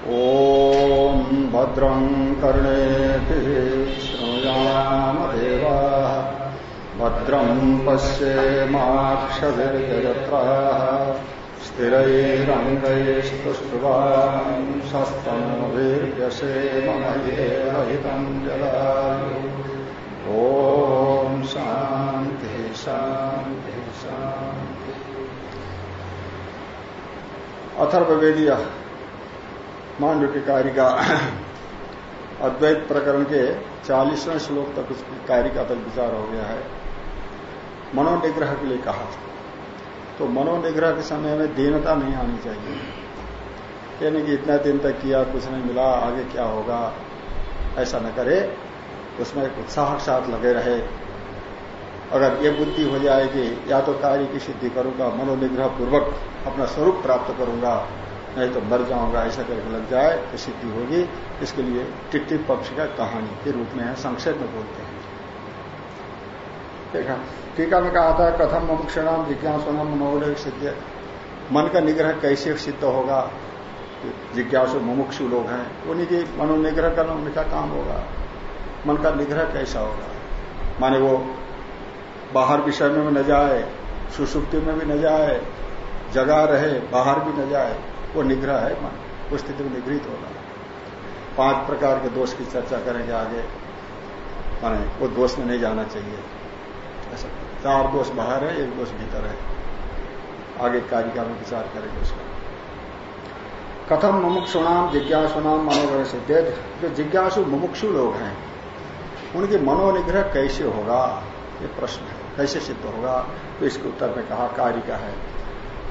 ॐ भद्रं कर्णेभिः श्रृणुयामदेवाः। भद्रं पश्येमाक्षभिर्यजत्राः स्थिरैरङ्गैस्तुष्टुवांसस्तनोभिर्यसेममहितं जलायु। ॐ शान्तिः शान्तिः शान्तिः। अथर्ववेदीय मांडव की अद्वैत प्रकरण के चालीसवें श्लोक तक उसकी कारिका तक विचार हो गया है। मनोनिग्रह के लिए कहा तो मनोनिग्रह के समय में दीनता नहीं आनी चाहिए। यानी कि इतना दिन तक किया, कुछ नहीं मिला, आगे क्या होगा? ऐसा न करे। उसमें एक उत्साह के साथ लगे रहे। अगर ये बुद्धि हो जाएगी या तो कार्य की सिद्धि करूँगा, मनोनिग्रह पूर्वक अपना स्वरूप प्राप्त करूँगा नहीं तो मर जाऊँगा, ऐसा करके लग जाए तो सिद्धि होगी। इसके लिए टिट्टी पक्ष का कहानी के रूप में है संक्षेप में बोलते हैं। देखा, टीका में कहा था, कथम मुमुक्षणाम जिज्ञासुनम मनोदय सिद्ध मन का निग्रह कैसे सिद्ध होगा? जिज्ञासु मुमुक्षु लोग हैं। उन्हीं की मनोनिग्रह करना उनका काम होगा। मन का निग्रह कैसा होगा? माने वो बाहर विषय में न जाए, सुसुप्ति में भी न जाए, जगा रहे, बाहर भी न जाए वो निग्रह है, मन उस स्थिति में निगृहित होगा। पाँच प्रकार के दोष की चर्चा करेंगे आगे। माने, वो दोष में नहीं जाना चाहिए। ऐसा। चार दोष बाहर है, एक दोष भीतर है। आगे कारिका में विचार करेंगे उसका। कथम मुमुक्षुणाम जिज्ञासुनाम मनोग्रह सिद्ध जो जिज्ञासु, मुमुक्षु लोग हैं, उनकी मनोनिग्रह कैसे होगा? ये प्रश्न है। कैसे सिद्ध होगा? तो इसके उत्तर में कहा, कार्य का है।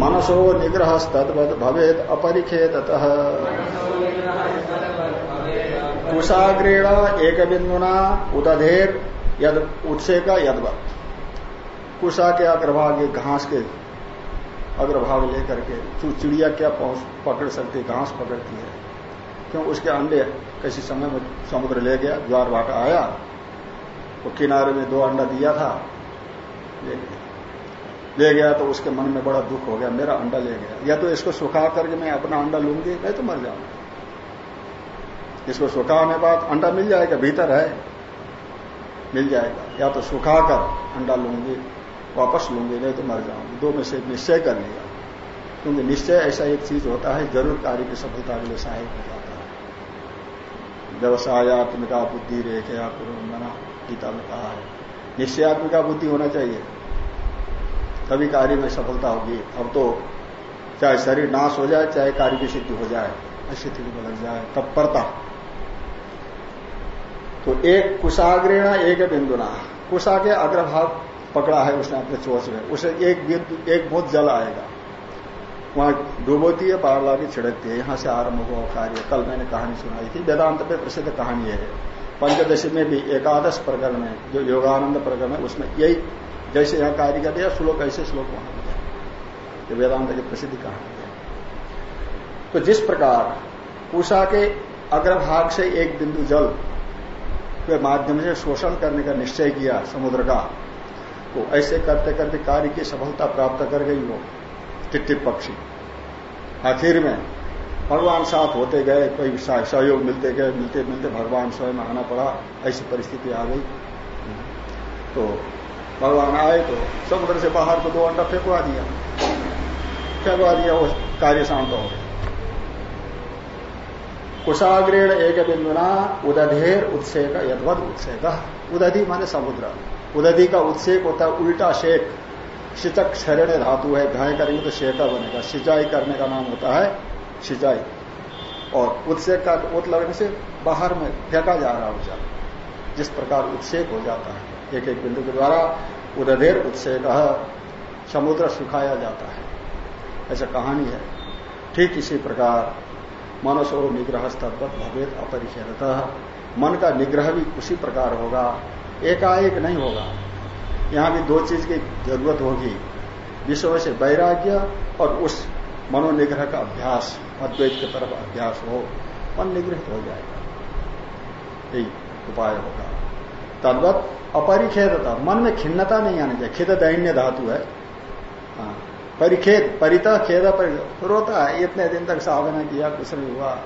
बिंदुना निग्रह निग्रहस्तद्वद भवेद अपरिखेदत कुशाग्रेण एक बिंदुना उदधेर यद उत्से का यदवत कुशा के अग्रभाग घास के अग्रभाग लेकर के चिड़िया क्या पकड़ सकती घास पकड़ती है। क्यों? उसके अंडे किसी समय में समुद्र ले गया द्वार भाटा आया, वो किनारे में दो अंडा दिया था। ले गया ले गया तो उसके मन में बड़ा दुख हो गया, मेरा अंडा ले गया। या तो इसको सुखा करके मैं अपना अंडा लूँगी, नहीं तो मर जाऊँगा। इसको सुखाने बाद अंडा मिल जाएगा, भीतर है। मिल जाएगा। या तो सुखा कर अंडा लूँगी, वापस लूँगी, नहीं तो मर जाऊँगी। दो में से निश्चय कर लिया। क्योंकि निश्चय ऐसा एक चीज़ होता है, ज़रूर कार्य की सफलता के लिए सहायक हो जाता है। व्यवसायत्मिका बुद्धि रेखे मना, गीता में कहा है। निश्चयात्मिका बुद्धि होना चाहिए। तभी कार्य में सफलता होगी। अब तो चाहे शरीर नाश हो जाए, चाहे कार्य की सिद्धि हो जाए स्थिति बदल जाए तब तत्परता। तो एक कुशाग्रेण, एक बिंदुना। कुशा के अग्रभाग पकड़ा है उसने अपने चोच में। उसे एक बिंदु, एक बहुत जल आएगा। वहाँ डूबोती है बाढ़ लाके छिड़कती है। यहाँ से आरंभ हुआ कार्य। कल मैंने कहानी सुनाई थी। वेदांत में प्रसिद्ध कहानी है। पंचदशी में भी एकादश प्रकरण में, जो योगानंद प्रकरण है उसमें यही जैसे यहाँ कार्य कर दिया, श्लोक ऐसे श्लोक वहाँ दिया ये वेदांत की प्रसिद्ध कहानी है। तो जिस प्रकार उषा के अग्रभाग से एक बिंदु जल के माध्यम से शोषण करने का निश्चय किया समुद्र का तो ऐसे करते करते कार्य की सफलता प्राप्त कर गई वो टिट्टिप पक्षी। आखिर में भगवान साथ होते गए, कोई सहयोग मिलते गए, मिलते मिलते भगवान स्वयं आना पड़ा, ऐसी परिस्थिति आ गई। तो भगवान आए तो समुद्र से बाहर को दो अंडा फेंकवा दिया। फेंकवा दिया, वो कार्य शांत हो गया कुशाग्रेण एक बिंदुना उदधेर उत्सेक यदवद उत्सेक उदधि माने समुद्र। उदधि का उत्सेक होता है उल्टा शेक। सिचक शरण धातु है, घाय करेंगे तो शेका बनेगा। सिंचाई करने का नाम होता है सिंचाई। और उत्सेक का उत लगने से बाहर में फेंका जा रहा जाता जिस प्रकार उत्सेक हो जाता है। एक एक बिंदु के द्वारा उदधेर उत्सेक समुद्र सुखाया जाता है। ऐसा कहानी है। ठीक इसी प्रकार मनसो निग्रह तद्वत भवेद अपरिचयत मन का निग्रह भी उसी प्रकार होगा। एकाएक नहीं होगा। यहाँ भी दो चीज़ की ज़रूरत होगी। विषय से वैराग्य और उस मनोनिग्रह का अभ्यास, अद्वैत की तरफ़ अभ्यास हो, मन निगृहित हो जाएगा। यही उपाय होगा। तद्वत अपरिखेदता। मन में खिन्नता नहीं आनी चाहिए। खेद दैन्य धातु है। हाँ। परिखेद, परिता, खेद रोता है। इतने दिन तक साधना किया, कुछ नहीं हुआ।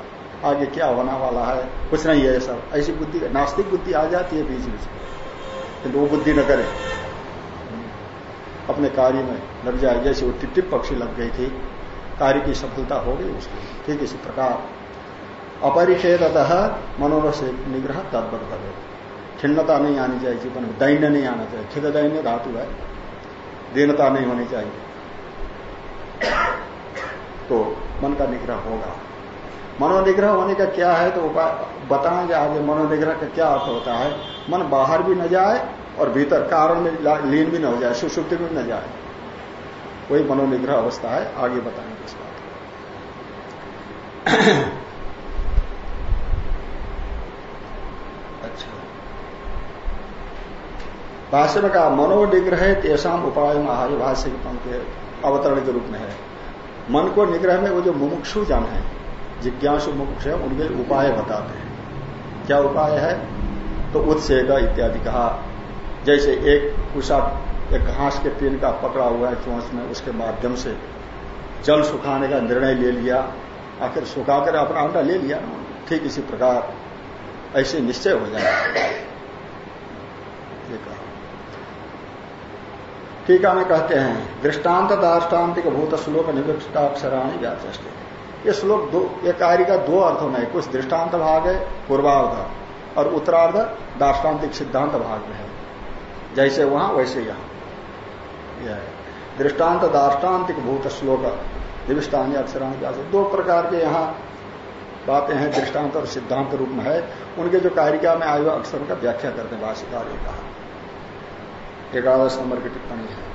आगे क्या होना वाला है? कुछ नहीं है सब। ऐसी बुद्धि नास्तिक बुद्धि आ जाती है बीच बीच में। वो बुद्धि न करे। अपने कार्य में लग जाए। जैसे वो टिप पक्षी लग गई थी। कार्य की सफलता हो गई उसकी। ठीक इसी प्रकार। अपरिषेदतः मनोरथ निग्रह तत्पर करे खिन्नता नहीं आनी चाहिए जीवन में, दैन्य नहीं आना चाहिए। खिद दैन्य, धातु है। दीनता नहीं होनी चाहिए। तो मन का निग्रह होगा। मनोनिग्रह होने का क्या है? तो उपाय बताएँगे आगे मनोनिग्रह का क्या अर्थ होता है? मन बाहर भी न जाए और भीतर कारण में लीन भी न हो जाए सुसुप्ति में न जाए। वही मनोनिग्रह अवस्था है। आगे बताएँगे इस बात अच्छा भाष्य में कहा मनोनिग्रह तेसाम उपाय आहारी भाष्य पंक्ति अवतरण के रूप में है। मन को निग्रह में वो जो मुमुक्षु जन है, जिज्ञासु मुमुक्ष है, उनके उपाय बताते हैं। क्या उपाय है? तो उत्सेग इत्यादि कहा। जैसे एक कुशा, एक घास के तीन का पकड़ा हुआ है चौंस में, उसके माध्यम से जल सुखाने का निर्णय ले लिया। आखिर सुखाकर अपना अंडा ले लिया। ठीक इसी प्रकार, ऐसे निश्चय हो जाए। ठीक है कहते हैं, दृष्टांत दाष्टान्तिक भूत श्लोक निविष्टाक्षराणी व्याचष्ट ये श्लोक दो, ये कार्य का दो अर्थों में, कुछ दृष्टांत भाग है, पूर्वार्ध, और उत्तरार्ध दाष्टान्तिक सिद्धांत भाग में है। जैसे वहाँ, वैसे यहाँ। यह दृष्टांत दाष्टान्तिक भूत श्लोक निविष्टानी अक्षराणी व्यास दो प्रकार के यहाँ बातें हैं, दृष्टांत और सिद्धांत रूप में है। उनके जो कारिका में आयु अक्षर का व्याख्या करते हैं भाषिकार ने कहा। एकादश नंबर की टिप्पणी है।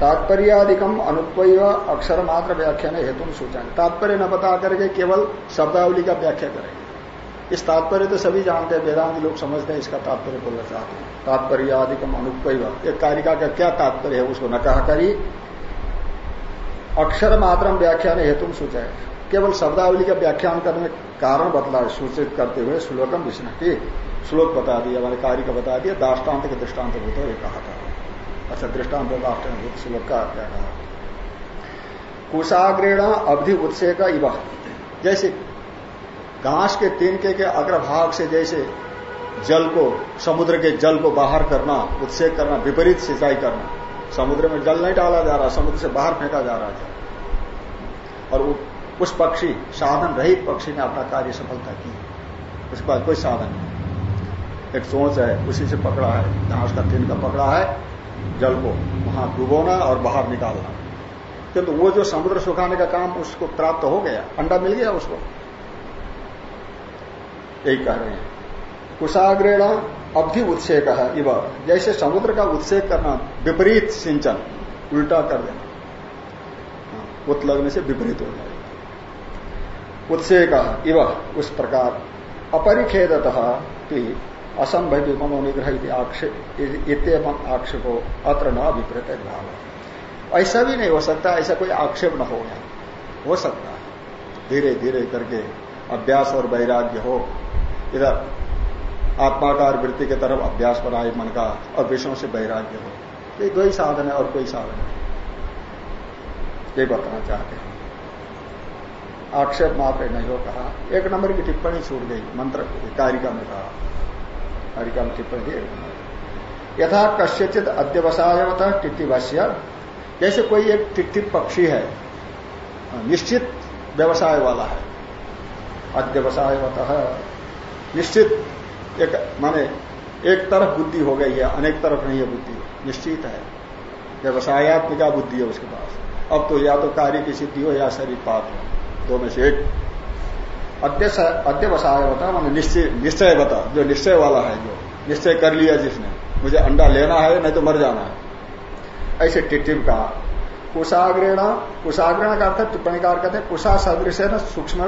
तात्पर्यादिकम अनुत्व अक्षर मात्र व्याख्यान हेतु सूचना। तात्पर्य न बता करके केवल शब्दावली का व्याख्या करेंगे इस तात्पर्य तो सभी जानते हैं, वेदांत लोग समझते हैं, इसका तात्पर्य बोलना चाहते हैं। तात्पर्य आदिकम अनुत्व एक कारिका का क्या तात्पर्य है, उसको न कहा करी। अक्षर मात्र व्याख्यान हेतु सूचाए केवल शब्दावली का व्याख्यान करने कारण बदला सूचित करते हुए श्लोकम विष्णु श्लोक बता दिया हमारे कार्य का बता दिया, दाष्टान्त के दृष्टांत भूत ये कहा था। अच्छा दृष्टांत दाष्टान्त श्लोक का क्या कहा? कुशाग्रेण अवधि उत्से का इवा। जैसे घास के तिनके के अग्रभाग से जैसे जल को, समुद्र के जल को बाहर करना, उत्सेक करना, विपरीत सिंचाई करना, समुद्र में जल नहीं डाला जा रहा, समुद्र से बाहर फेंका जा रहा है और उस पक्षी, साधन रहित पक्षी ने अपना कार्य सफलता की। उसके बाद कोई साधन नहीं। एक सोच है उसी से पकड़ा है। घास का तिन का पकड़ा है जल को वहाँ डुबोना और बाहर निकालना। किंतु वो जो समुद्र सुखाने का काम उसको प्राप्त हो गया अंडा मिल गया उसको। यही कह रहे हैं। कुशाग्रेण अवधि उत्सेक है इव। जैसे समुद्र का उत्सेक करना विपरीत सिंचन उल्टा कर देना। हाँ, उत लगने से विपरीत हो जाएगा उत्सेक इव उस प्रकार। अपरिखेदत असंभव मनोनिग्रह आक्षेप आक्षेपो अत्र न विपरीत भाव। ऐसा भी नहीं हो सकता, ऐसा कोई आक्षेप न हो हो सकता है। धीरे धीरे करके अभ्यास और वैराग्य हो। इधर आत्माकार वृत्ति की तरफ़ अभ्यास बनाए मन का और विषयों से वैराग्य हो। ये दो ही साधन है और कोई साधन है ये बताना चाहते हैं। आक्षेप मात्र नहीं हो कहा। एक नंबर की टिप्पणी छूट गई, मंत्र कारिका में कहा। कारिका में टिप्पणी यथा कश्यचित अध्यवसायवत टिट्टिभाष्य जैसे कोई एक टिट्टी पक्षी है, निश्चित व्यवसाय वाला है अध्यवसायवत निश्चित एक, माने एक तरफ़ बुद्धि हो गई है, अनेक तरफ़ नहीं है बुद्धि, निश्चित है। व्यवसायत्मिका बुद्धि है उसके पास। अब तो या तो कार्य की सिद्धि हो या शरीर पाप हो। दो में से एक अध्यवसाय बता मैंने निश्चय निश्चय बता, जो निश्चय वाला है, जो निश्चय कर लिया जिसने, मुझे अंडा लेना है, नहीं तो मर जाना है। ऐसे टिटिव का कुशाग्रेण कुशाग्रेण का अर्थ टिप्पणीकार कहते हैं, कुशा सदृश है ना सूक्ष्म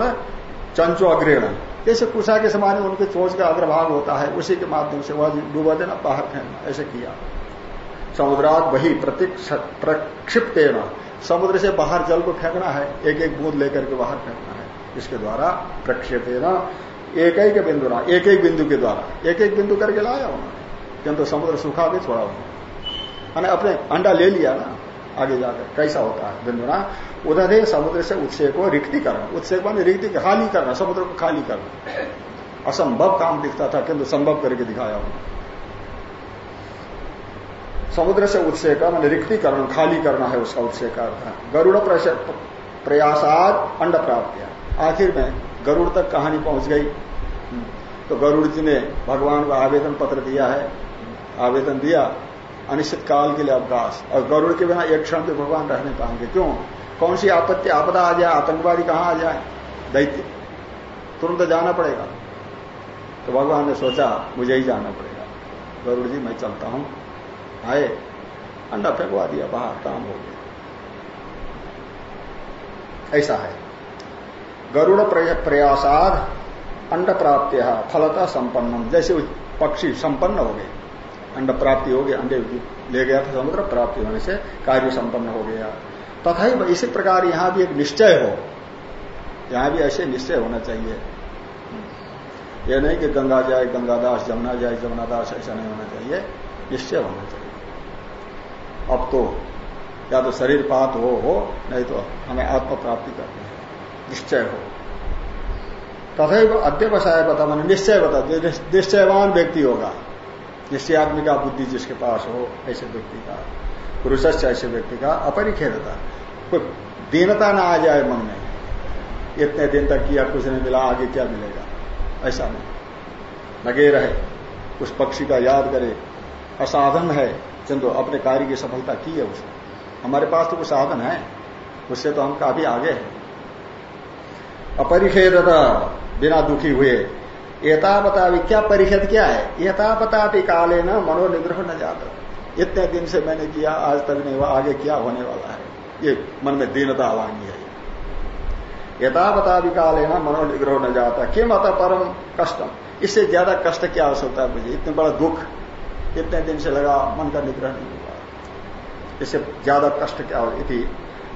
चंचो अग्रेण। जैसे कुशा के समान उनके चोच का अग्रभाग होता है, उसी के माध्यम से वह डूबा देना, बाहर फेंकना, ऐसे किया। समुद्रात वही प्रक्षिप्त समुद्र से बाहर जल को फेंकना है एक एक बूंद लेकर के बाहर फेंकना है। इसके द्वारा प्रक्षेप एक एक बिंदु ना एक एक बिंदु के द्वारा एक एक बिंदु करके लाया उन्होंने। किंतु समुद्र सूखा भी छोड़ा उन्होंने। अपने अंडा ले लिया ना, आगे जाकर, कैसा होता है बिंदुना उधर समुद्र से उत्से को रिक्ति करना। उत्से मान रिक्ति खाली करना, समुद्र को खाली करना। असंभव काम दिखता था, किंतु संभव करके दिखाया उन्होंने। समुद्र से उत्से का मान रिक्तिकरण खाली करना है उसका उत्से का अर्थ। गरुड़ प्रयासाद अंड प्राप्त आखिर में गरुड़ तक कहानी पहुँच गई। तो गरुड़ जी ने भगवान को आवेदन पत्र दिया है। आवेदन दिया, अनिश्चित काल के लिए अवकाश। और गरुड़ के बिना एक क्षण भी भगवान रहने पाएँगे। क्यों? कौन सी आपत्ति, आपदा आ जाए, आतंकवादी कहाँ आ जाए? दैत्य। तुरंत जाना पड़ेगा। तो भगवान ने सोचा, मुझे ही जाना पड़ेगा। गरुड़ जी, मैं चलता हूँ। आए, अंडा फेंकवा दिया, बाहर काम हो गया। ऐसा है। गरुड़ प्रयासाद अंड प्राप्ति फलता संपन्नम। जैसे पक्षी संपन्न हो गए, अंड प्राप्ति हो गई, अंडे ले गया था समुद्र, प्राप्ति होने से कार्य संपन्न हो गया। तथा ही इसी प्रकार यहाँ भी एक निश्चय हो, यहाँ भी ऐसे निश्चय होना चाहिए। यह नहीं कि गंगा जाए गंगादास जमुना जाए जमुनादास ऐसा नहीं होना चाहिए। निश्चय होना चाहिए। अब तो या तो शरीर पात हो हो, नहीं तो हमें आत्म प्राप्ति करनी है। निश्चय हो। तथा अध्यवसाय बता मैंने निश्चय बता निश्चयवान व्यक्ति होगा। निश्चयात्मिका बुद्धि जिसके पास हो, ऐसे व्यक्ति का पुरुष ऐसे व्यक्ति का अपरिखेदता कोई दीनता ना आ जाए मन में, इतने दिन तक किया, कुछ नहीं मिला, आगे क्या मिलेगा? ऐसा नहीं। लगे रहे, उस पक्षी का याद करे। असाधन है, चंदो, अपने कार्य की सफलता की है उसने। हमारे पास तो कुछ साधन है, उससे तो हम काफ़ी आगे हैं। अपरिखेदता बिना दुखी हुए। एतावता क्या परिषद क्या है? एतावता भी काले न मनोनिग्रह न जाता। इतने दिन से मैंने किया, आज तक नहीं हुआ, आगे क्या होने वाला है? ये मन में दीनता आवानी है। यथावता काले न मनोनिग्रह न जाता। किम अतः परम कष्टम? इससे ज़्यादा कष्ट क्या हो सकता है मुझे। इतने बड़ा दुख, इतने दिन से लगा, मन का निग्रह नहीं हुआ। इससे ज़्यादा कष्ट क्या हो?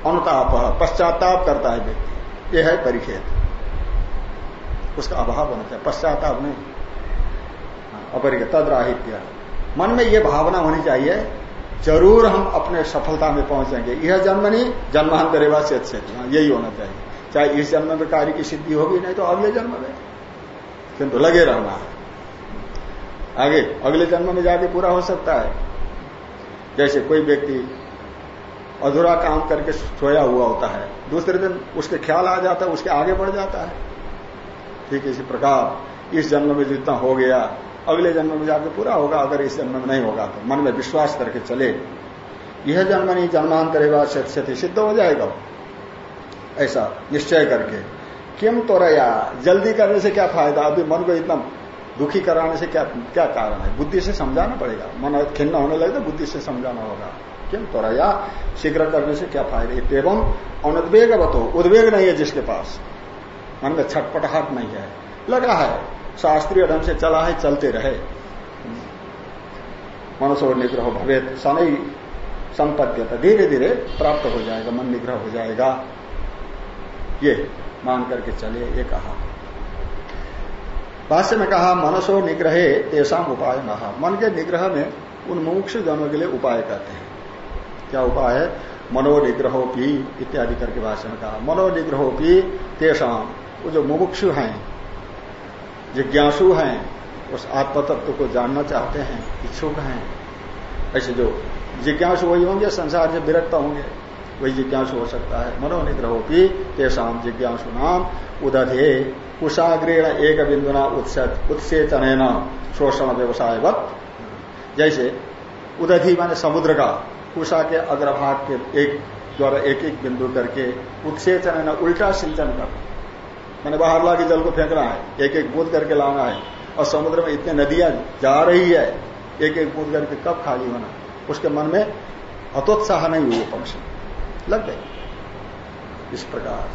अनुताप पश्चाताप करता है व्यक्ति। यह है परिखेद। उसका अभाव होना चाहिए पश्चाताप नहीं। हाँ, अपरिक तदराहित्य। मन में यह भावना होनी चाहिए ज़रूर हम अपने सफलता में पहुँचेंगे। यह जन्म नहीं जन्म करेगा से। हाँ, यही होना चाहिए। चाहे इस जन्म में कार्य की सिद्धि होगी नहीं तो अगले जन्म में। किंतु लगे रहना। आगे अगले जन्म में जाके पूरा हो सकता है। जैसे कोई व्यक्ति अधूरा काम करके सोया हुआ होता है। दूसरे दिन उसके ख्याल आ जाता है, उसके आगे बढ़ जाता है। ठीक इसी प्रकार, इस जन्म में जितना हो गया, अगले जन्म में जाके पूरा होगा, अगर इस जन्म में नहीं होगा तो मन में विश्वास करके चले। यह जन्म नहीं जन्मांतरेगा क्षति सिद्ध हो जाएगा। ऐसा निश्चय करके। किम तो रया जल्दी करने से क्या फ़ायदा? अभी मन को इतना दुखी कराने से क्या क्या कारण है? बुद्धि से समझाना पड़ेगा। मन खिन्न होने लगे तो बुद्धि से समझाना होगा। किम तो रया शीघ्र करने से क्या फ़ायदा? एवं अनुद्वेग बतो उद्वेग नहीं है जिसके पास। मन में छटपटाहट नहीं है। लगा है, शास्त्रीय ढंग से चला है, चलते रहे। मनसो निग्रह भवे सनई संपद्यता। धीरे धीरे प्राप्त हो जाएगा, मन निग्रह हो जाएगा। ये मान करके चले ये कहा। भाष्य में कहा, मनसो निग्रहे तेषा उपाय महा मन के निग्रह में उन मुमुक्ष जनों के लिए उपाय कहते हैं। क्या उपाय है? मनोनिग्रहोपी इत्यादि करके भाषण कहा मनोनिग्रहोपी तेषाम वो जो मुमुक्षु हैं, जिज्ञासु हैं, उस आत्म तत्व को जानना चाहते हैं, इच्छुक हैं। ऐसे जो जिज्ञासु वही होंगे, संसार से विरक्त होंगे, वही जिज्ञासु हो सकता है। मनोनिग्रहो की तेषाम जिज्ञासु नाम उदधे कुशाग्रेण एक बिंदुना उत्सत उत्सेचन शोषण व्यवसाय जैसे उदधि माने समुद्र का। कुशा के अग्रभाग के एक द्वारा एक एक बिंदु करके उत्सेचन है ना, उल्टा सिंचन कर। मैंने बाहर ला के जल को फेंकना है, एक एक बूंद करके लाना है, और समुद्र में इतने नदियाँ जा रही है, एक एक बूंद करके कब खाली होना? उसके मन में हतोत्साह नहीं हुए पक्ष। लग गए। इस प्रकार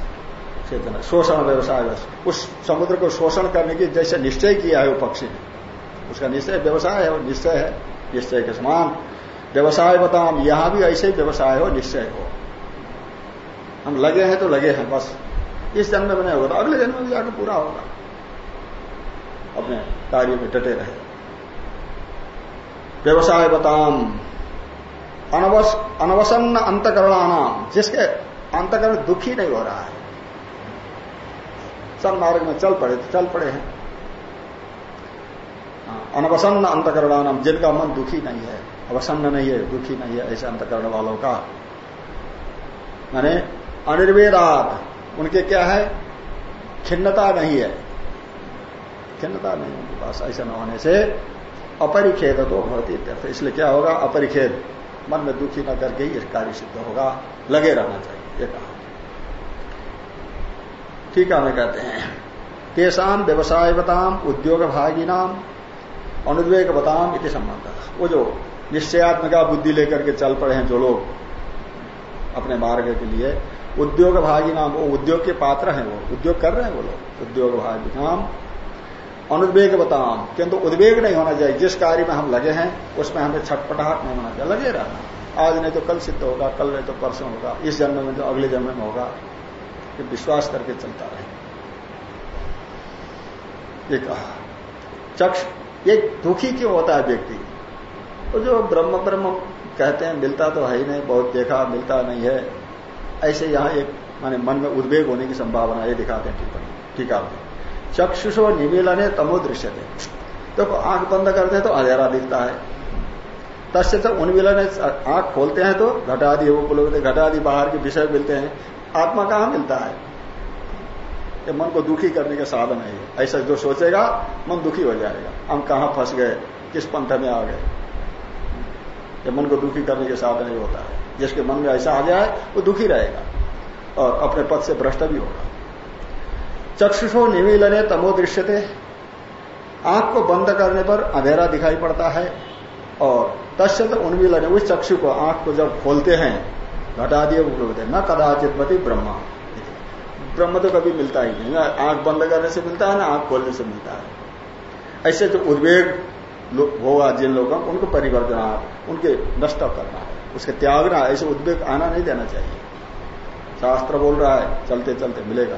चेतना, शोषण व्यवसाय उस समुद्र को शोषण करने की जैसे निश्चय किया है वो पक्षी ने। उसका निश्चय व्यवसाय है और निश्चय है, निश्चय के समान व्यवसाय बताओ यहाँ भी ऐसे ही व्यवसाय हो निश्चय हो। हम लगे हैं तो लगे हैं बस। इस जन्म में नहीं होगा अगले जन्म में भी जाकर पूरा होगा। अपने कार्य में डटे रहे। व्यवसाय बताम। अनवस अनवसन्न अंतकरणानाम जिसके अंतकरण दुखी नहीं हो रहा है। मार्ग में चल पड़े तो चल पड़े हाँ, अनवसन्न अंतकरणानाम, जिनका मन दुखी नहीं है, अवसन्न नहीं है, दुखी नहीं है, ऐसे अंतकरण वालों का। माने अनिर्वेदात, उनके क्या है? खिन्नता नहीं है। खिन्नता नहीं उनके पास, ऐसा न होने से अपरिखेद तो भवती इत्यर्थ इसलिए क्या होगा? अपरिखेद। मन में दुखी न करके ही कार्य सिद्ध होगा। लगे रहना चाहिए, ये कहा। ठीक है, हमें कहते हैं। तेसाम व्यवसाय बताम उद्योग भागी नाम अनुद्वेग बताम इति संबंध वो जो निश्चयात्मका बुद्धि लेकर के चल पड़े हैं जो लोग अपने मार्ग के लिए, उद्योग भागी नाम, वो उद्योग के पात्र हैं वो, उद्योग कर रहे हैं वो लोग, उद्योग भागी नाम। अनुद्वेग बताम किंतु उद्वेग नहीं होना चाहिए। जिस कार्य में हम लगे हैं, उसमें हमें छटपटाहट नहीं होना चाहिए। लगे रहना। आज नहीं तो कल सिद्ध होगा, कल नहीं तो परसों होगा, इस जन्म में तो अगले जन्म में होगा। ये विश्वास करके चलता रहे। ये कहा चक्ष ये दुखी क्यों होता है व्यक्ति? तो जो ब्रह्म ब्रह्म कहते हैं, मिलता तो है ही नहीं, बहुत देखा, मिलता नहीं है। ऐसे यहाँ एक, माने मन में उद्वेग होने की संभावना ये दिखाते हैं टिप्पणी। ठीक है चक्षुषो निमीलने तमो दृश्य थे तो आँख बंद करते हैं तो अंधेरा दिखता है। तस्य तो उन्मिलन आँख खोलते हैं तो घटादि, वो बोलोगे घटादि बाहर के विषय मिलते हैं। आत्मा कहाँ मिलता है? ये मन को दुखी करने का साधन है ऐसा जो सोचेगा, मन दुखी हो जाएगा। हम कहा फंस गए? किस पंथ में आ गए? ये मन को दुखी करने के साधन ही होता है। जिसके मन में ऐसा आ जाए वो दुखी रहेगा। और अपने पद से भ्रष्ट भी होगा। चक्षुषो निमीलने तमो दृश्य थे आँख को बंद करने पर अंधेरा दिखाई पड़ता है। और तस्य तो उन्मीलने उस चक्षु को आँख को जब खोलते हैं घटा दिए उपलब्ध न कदाचित मती ब्रह्मा। ब्रह्म तो कभी मिलता ही नहीं। आँख बंद करने से मिलता है, ना आँख खोलने से मिलता है। ऐसे जो उद्वेग होगा जिन लोगों को, उनको परिवर्तन उनके नष्ट करना है। उसके त्यागना ऐसे उद्वेग आना नहीं देना चाहिए। शास्त्र बोल रहा है, चलते चलते मिलेगा।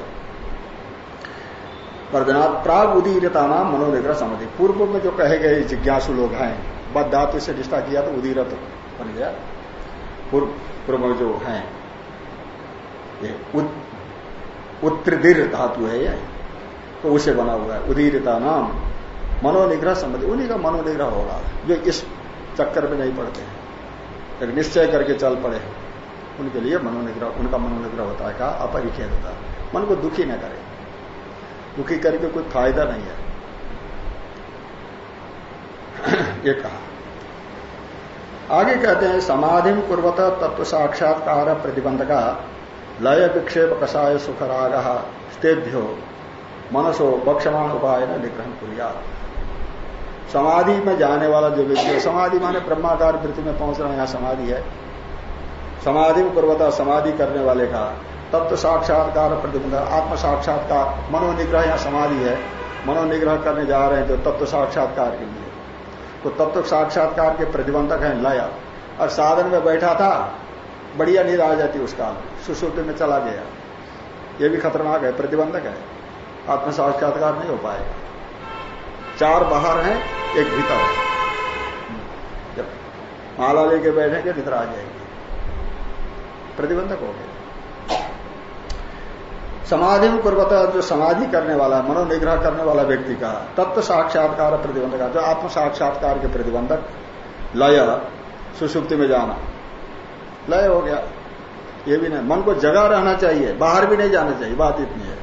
वर्धनात् प्राग उदीरता नाम मनोनिग्रह समझी पूर्व में जो कहे गए जिज्ञासु लोग हैं बद धातु से निष्ठा किया तो उदीरत बन गया। पूर्व पूर्व जो हैं उत्तृदीर धातु है ये तो उसे बना हुआ है, उदीरता नाम। मनोनिग्रह संबंधी, उन्हीं का मनोनिग्रह होगा, जो इस चक्कर में नहीं पड़ते हैं। एक निश्चय करके चल पड़े उनके लिए मनोनिग्रह, उनका मनोनिग्रह होता है, कहा अपरिखेद होता मन को दुखी न करे। दुखी करके कोई फ़ायदा नहीं है। ये कहा। आगे कहते हैं, समाधि कुर्वत तत्व साक्षात्कार प्रतिबंधका। लय विक्षेप कषाय सुख राग स्तेभ्यो मनसो बक्षमाण उपाय निग्रहण कुरिया समाधि में जाने वाला जो व्यक्ति है, समाधि माने ब्रह्माकार वृत्ति में पहुँच रहा यहाँ समाधि है। समाधि में पूर्वता समाधि करने वाले का तत्व साक्षात्कार प्रतिबंध आत्म साक्षात्कार मनोनिग्रह या समाधि है। मनोनिग्रह करने जा रहे हैं जो तत्व साक्षात्कार के लिए। तो तत्व साक्षात्कार के प्रतिबंधक है लय। और साधन में बैठा था बढ़िया नींद आ जाती उस काल में सुश्रुति में चला गया। ये भी खतरनाक है, प्रतिबंधक है। आत्म साक्षात्कार नहीं हो पाएगा। चार बाहर हैं, एक भीतर है। जब माला लेके बैठेंगे भीतर आ जाएगी। प्रतिबंधक हो गया। समाधि में पूर्वता जो समाधि करने वाला है मनोनिग्रह करने वाला व्यक्ति का तत्व साक्षात्कार प्रतिबंधक जो आत्म साक्षात्कार के प्रतिबंधक, लय सुसुप्ति में जाना। लय हो गया। ये भी नहीं। मन को जगा रहना चाहिए। बाहर भी नहीं जाना चाहिए। बात इतनी है।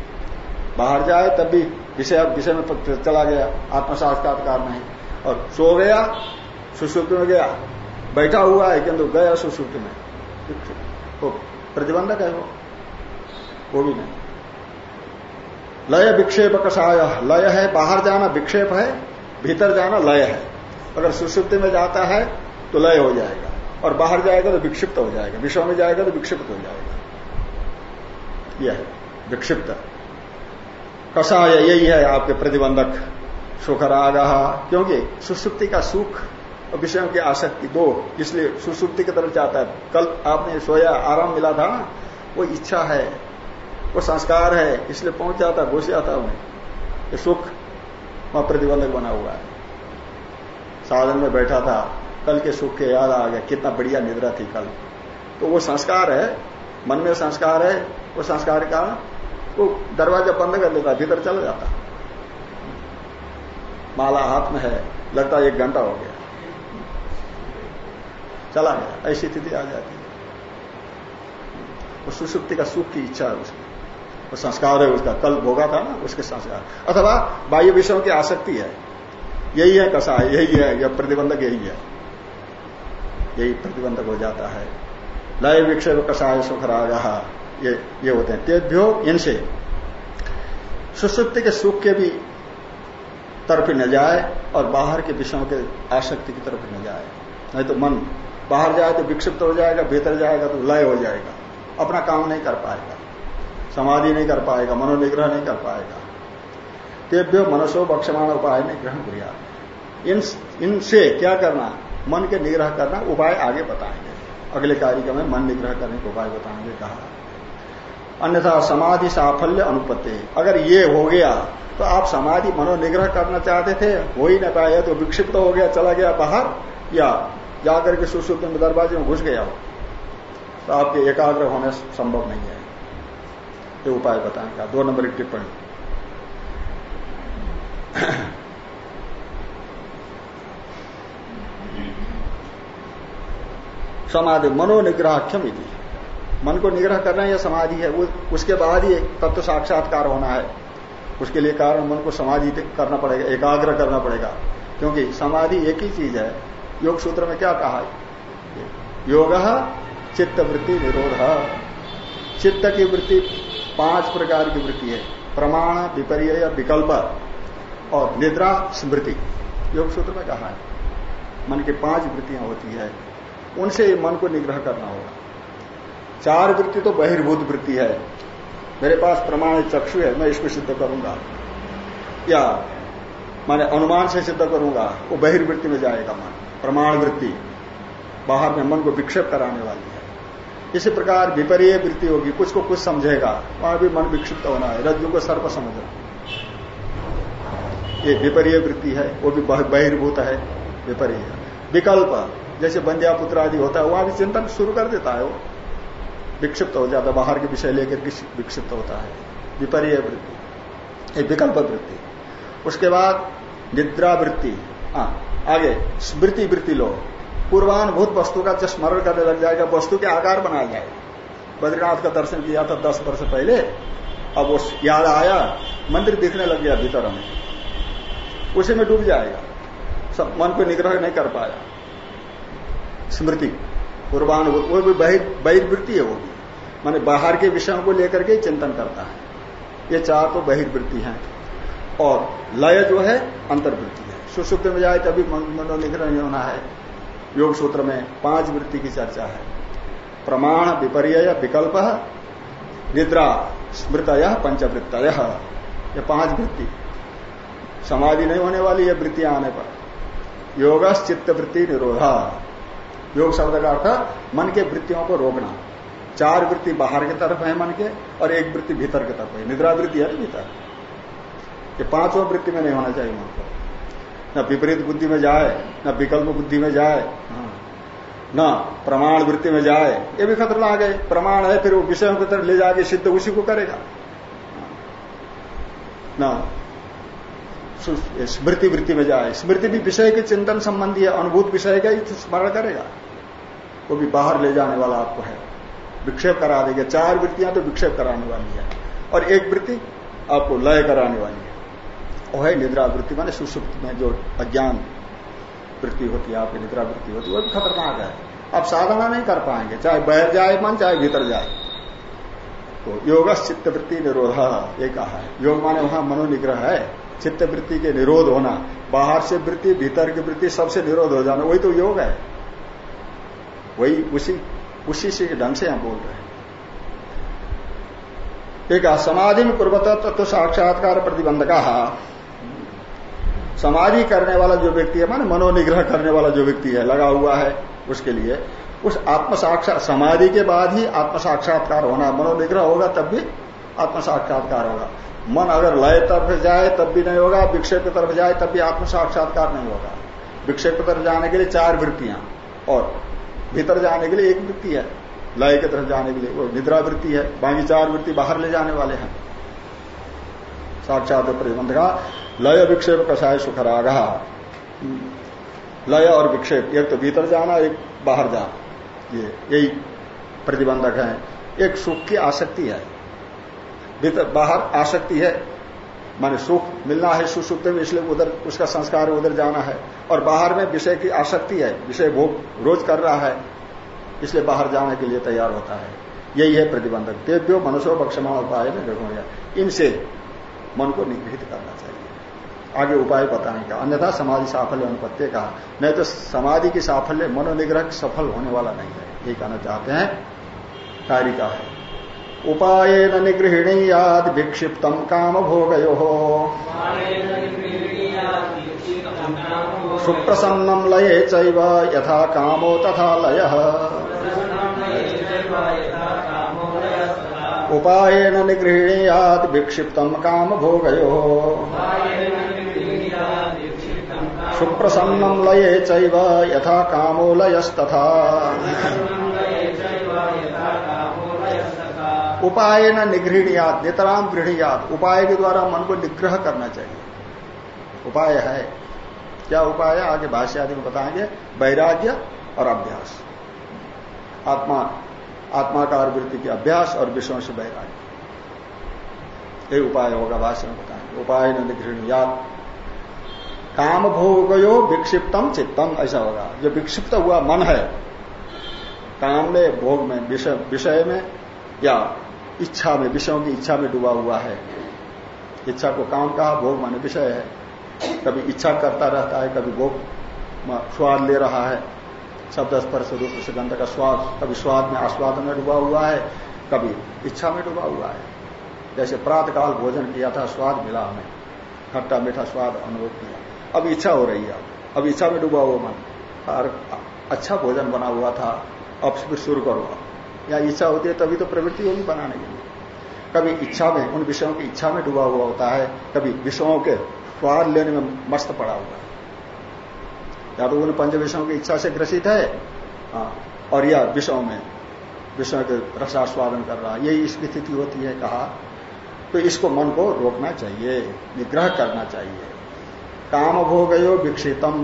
बाहर जाए तब भी विषय विषय में चला गया। आत्म नहीं। और सो गया, सुश्रुति में गया। बैठा हुआ है किंतु गया सुश्रुति में। तो प्रतिबंधक है वो। वो भी नहीं। लय विक्षेप कषाय लय है बाहर जाना विक्षेप है, भीतर जाना लय है। अगर सुश्रुति में जाता है तो लय हो जाएगा। और बाहर जाएगा तो विक्षिप्त हो जाएगा। विश्व में जाएगा तो विक्षिप्त हो जाएगा। यह है, विक्षिप्त। कषाय यही है आपके प्रतिबंधक सुख राग क्योंकि सुसुप्ति का सुख और विषयों की आसक्ति दो। इसलिए सुसुप्ति की तरफ़ जाता है। कल आपने सोया, आराम मिला था ना? वो इच्छा है, वो संस्कार है, इसलिए पहुँच जाता घुस जाता हूँ सुख वहाँ प्रतिबंधक बना हुआ है। साधन में बैठा था कल के सुख के याद आ गया, कितना बढ़िया निद्रा थी कल। तो वो संस्कार है, मन में संस्कार है, वो संस्कार का वो दरवाज़ा बंद कर लेता, भीतर चला जाता। माला हाथ में है, लगता एक घंटा हो गया। चला गया, ऐसी स्थिति आ जाती है। वो सुसुप्ति का सुख की इच्छा है उसकी। वो संस्कार है उसका, कल भोगा था ना, उसके संस्कार। अथवा बाह्य विषयों की आसक्ति है। यही है कसा यही है यह प्रतिबंधक यही है। यही प्रतिबंधक हो जाता है। लय विक्षेप कसाय सुख राग ये ये होते हैं। तेभ्यो इनसे सुसुप्ति के सुख के भी तरफ़ न जाए और बाहर के विषयों के आसक्ति की तरफ़ न जाए। नहीं तो मन बाहर जाए तो विक्षिप्त हो जाएगा, भीतर जाएगा तो लय हो जाएगा। अपना काम नहीं कर पाएगा, समाधि नहीं कर पाएगा, मनोनिग्रह नहीं कर पाएगा। तेभ्यो मनसो बक्षमाण उपाय ने ग्रहण किया। इन इनसे क्या करना? मन के निग्रह करना, उपाय आगे बताएँगे। अगले कार्य में मन निग्रह करने के उपाय बताएँगे, कहा। अन्यथा समाधि साफल्य अनुपत्ति। अगर ये हो गया तो आप समाधि मनोनिग्रह करना चाहते थे, हो ही ना पाए तो विक्षिप्त हो गया, चला गया बाहर, या जाकर के सुश्रुत में दरवाजे में घुस गया हो तो आपके एकाग्र होने संभव नहीं है। ये उपाय बताएँगे। दो नंबर की टिप्पणी। समाधि मनोनिग्रहक्षम यदि मन को निग्रह करना यह समाधि है, वो उसके बाद ही तत्व साक्षात्कार होना है। उसके लिए कारण मन को समाधि करना पड़ेगा, एकाग्र करना पड़ेगा। क्योंकि समाधि एक ही चीज़ है। योग सूत्र में क्या कहा योग चित्त वृत्ति निरोध। चित्त की वृत्ति पाँच प्रकार की वृत्ति है। प्रमाण विपर्य विकल्प और निद्रा, स्मृति। योग सूत्र में कहा है। मन की पाँच वृत्तियाँ होती है, उनसे मन को निग्रह करना होगा। चार वृत्ति तो बहिर्भूत वृत्ति है। मेरे पास प्रमाण चक्षु है, मैं इसको सिद्ध करूँगा। या माने अनुमान से सिद्ध करूँगा, वो बहिर्वृत्ति में जाएगा मन, प्रमाण वृत्ति। बाहर में मन को विक्षेप कराने वाली है। इसी प्रकार विपरीय वृत्ति होगी, कुछ को कुछ समझेगा, वहाँ भी मन विक्षिप्त होना है, रज्जु को सर्प समझना ये विपरीय वृत्ति है, वो भी बहिर्भूत है। विपरीय विकल्प, जैसे बंदिया पुत्र आदि होता है, वहाँ भी चिंतन शुरू कर देता है वो। विक्षिप्त हो जाता है बाहर के विषय लेकर विक्षिप्त होता है। विपरीय वृत्ति, एक विकल्प वृत्ति। उसके बाद निद्रा वृत्ति। हाँ आगे, स्मृति वृत्ति लो। पूर्वानुभूत वस्तु का स्मरण करने लग जाएगा, वस्तु के आकार बनाया जाए। बद्रीनाथ का दर्शन किया था दस वर्ष पहले, अब वो याद आया, मंदिर दिखने लग गया भीतर हमें। उसी में डूब जाएगा। मन को निग्रह नहीं कर पाया। स्मृति पूर्वानुभूत वो भी बहिर्वृत्ति है वो भी। माने बाहर के विषयों को लेकर के चिंतन करता है। ये चार तो बहिर्वृत्ति है। और लय जो है, अंतर्वृत्ति है। सुसुप्त में जाए तभी मनोनिग्रह नहीं होना है। योग सूत्र में पाँच वृत्ति की चर्चा है। प्रमाण विपर्य विकल्प, निद्रा स्मृत पंचवृत्त ये पाँच वृत्ति। समाधि नहीं होने वाली है वृत्तियाँ आने पर। योग चित्त वृत्ति निरोधा। योग शब्द का अर्थ, मन के वृत्तियों को रोकना। चार वृत्ति बाहर की तरफ़ है मन के, और एक वृत्ति भीतर की तरफ़ है। निद्रा वृत्ति है भीतर? ये पाँचों वृत्ति में नहीं होना चाहिए मन को। न विपरीत बुद्धि में जाए, न विकल्प बुद्धि में जाए हाँ। न प्रमाण वृत्ति में जाए, ये भी खतरनाक है प्रमाण है, फिर वो विषयों की तरफ़ ले जाके सिद्ध उसी को करेगा। न स्मृति वृत्ति में जाए। स्मृति भी विषय के चिंतन संबंधी है अनुभूत विषय का ही स्मरण करेगा। वो भी बाहर ले जाने वाला आपको है। विक्षेप करा देगा। चार वृत्तियाँ तो विक्षेप कराने वाली है। और एक वृत्ति आपको लय कराने वाली है। वो है निद्रा वृत्ति माने सुसुप्त में जो अज्ञान वृत्ति होती है, आपकी निद्रा वृत्ति होती है, वो भी खतरनाक है। आप साधना नहीं कर पाएँगे। चाहे बाहर जाए मन, चाहे भीतर जाए। तो योग चित्त वृत्ति निरोध, ये कहा है। योग माने वहाँ मनोनिग्रह है। चित्त वृत्ति के निरोध होना, बाहर से वृत्ति, भीतर की वृत्ति सबसे निरोध हो जाना, वही तो योग है। वही उसी उसी से ढंग से हम बोल रहे हैं। एक समाधि में पूर्वत तत्व साक्षात्कार प्रतिबंधका। समाधि करने वाला जो व्यक्ति है, माने मनोनिग्रह करने वाला जो व्यक्ति है, लगा हुआ है उसके लिए, उस आत्म साक्षात समाधि के बाद ही आत्म साक्षात्कार होना, मनोनिग्रह होगा तब भी आत्म साक्षात्कार होगा। मन अगर लय तरफ़ जाए, तब भी नहीं होगा। विक्षेप की तरफ़ जाए, तब भी आत्म साक्षात्कार नहीं होगा। विक्षेप की तरफ़ जाने के लिए चार वृत्तियाँ, और भीतर जाने के लिए एक वृत्ति है। लय की तरफ़ जाने के लिए वो निद्रा वृत्ति है। बाकी चार वृत्ति बाहर ले जाने वाले हैं। साक्षात प्रतिबंध का लय विक्षेप कसाय सुखराग। लय और विक्षेप, एक तो भीतर जाना, एक बाहर जाना। ये, यही प्रतिबंधक है। एक सुख की आसक्ति है। भीतर बाहर आसक्ति है। माने सुख मिलना है सुसुप्त में, इसलिए उधर उसका संस्कार उधर जाना है। और बाहर में विषय की आसक्ति है, विषय भोग रोज कर रहा है, इसलिए बाहर जाने के लिए तैयार होता है। यही है प्रतिबंधक। देव्यो मनुष्य बक्षमा उपाय में गया इनसे मन को निगृहित करना चाहिए। आगे उपाय बताने का। अन्यथा समाधि साफल्य अनुपत्य का नहीं तो समाधि की साफल्य मनोनिग्रह सफल होने वाला नहीं है। ये कहना चाहते हैं। कार्य का है। उपाय न निगृहिणीयाद विक्षिप्तम काम भोगयो सुप्रसन्नम लये यथा कामो तथा लय। उपाय न निगृहिणीयाद विक्षिप्तम काम भोगयो सुप्रसन्नम लये यथा कामो लयस्तथा। उपाय न निगृहणियात नितराम गृहणियात। उपाय के द्वारा मन को निग्रह करना चाहिए। उपाय है। क्या उपाय है? आगे भाष्य आदि में बताएँगे। वैराग्य और अभ्यास। आत्मा आत्माकार वृत्ति के अभ्यास और विषयों से वैराग्य। यही उपाय होगा भाष्य में बताएँगे। उपाय न निगृहणियात। काम भोगयो विक्षिप्तम चित्तम, ऐसा होगा। जो विक्षिप्त हुआ, मन है, काम में, भोग में विषय में, या इच्छा में, विषयों की इच्छा में डूबा हुआ है। इच्छा को काम कहा, भोग माने विषय है। कभी इच्छा करता रहता है, कभी भोग स्वाद ले रहा है। शब्द स्पर्श रूप से गंध का स्वाद, कभी स्वाद में आस्वाद में डूबा हुआ है, कभी इच्छा में डूबा हुआ है। जैसे प्रात काल भोजन किया था, स्वाद मिला हमें। खट्टा मीठा स्वाद अनुभव किया। अब इच्छा हो रही है। अब इच्छा में डूबा हुआ मन। अच्छा भोजन बना हुआ था। अब फिर शुरू करो या इच्छा होती है तभी तो प्रवृत्ति होगी बनाने के लिए। कभी इच्छा में उन विषयों की इच्छा में डूबा हुआ होता है कभी विषयों के स्वाद लेने में मस्त पड़ा हुआ है। या तो उन पंच विषयों की इच्छा से ग्रसित है हाँ, और या विषयों में विषयों के रसास्वादन कर रहा यही इसकी स्थिति होती है कहा तो इसको मन को रोकना चाहिए निग्रह करना चाहिए। काम भोगयो विक्षितम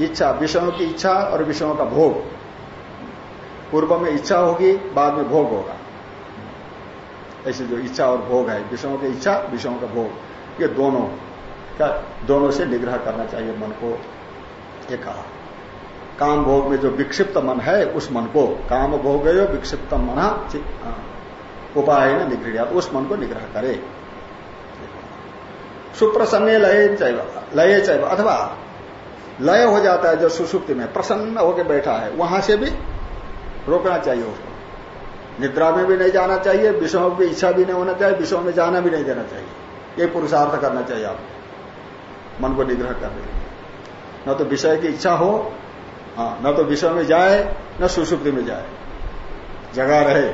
इच्छा विषयों की इच्छा और विषयों का भोग। पूर्व में इच्छा होगी बाद में भोग होगा। ऐसे जो इच्छा और भोग है विषयों की इच्छा विषयों का भोग ये दोनों का दोनों से निग्रह करना चाहिए मन को। ये कहा। काम भोग में जो विक्षिप्त मन है उस मन को काम भोग विक्षिप्त मन हाँ, उपाय न निगृह उस मन को निग्रह करे। सुप्रसन्न लय लय चैव अथवा लय हो जाता है जो सुसुप्ति में प्रसन्न होकर बैठा है वहाँ से भी रोकना चाहिए उसको। निद्रा में भी नहीं जाना चाहिए, विषयों की इच्छा भी नहीं होना चाहिए, विषयों में जाना भी नहीं देना चाहिए। ये पुरुषार्थ करना चाहिए आपको, मन को निग्रह करने के लिए। न तो विषय की इच्छा हो हाँ न तो विषय में जाए, न सुसुप्ति में जाए। जगा रहे,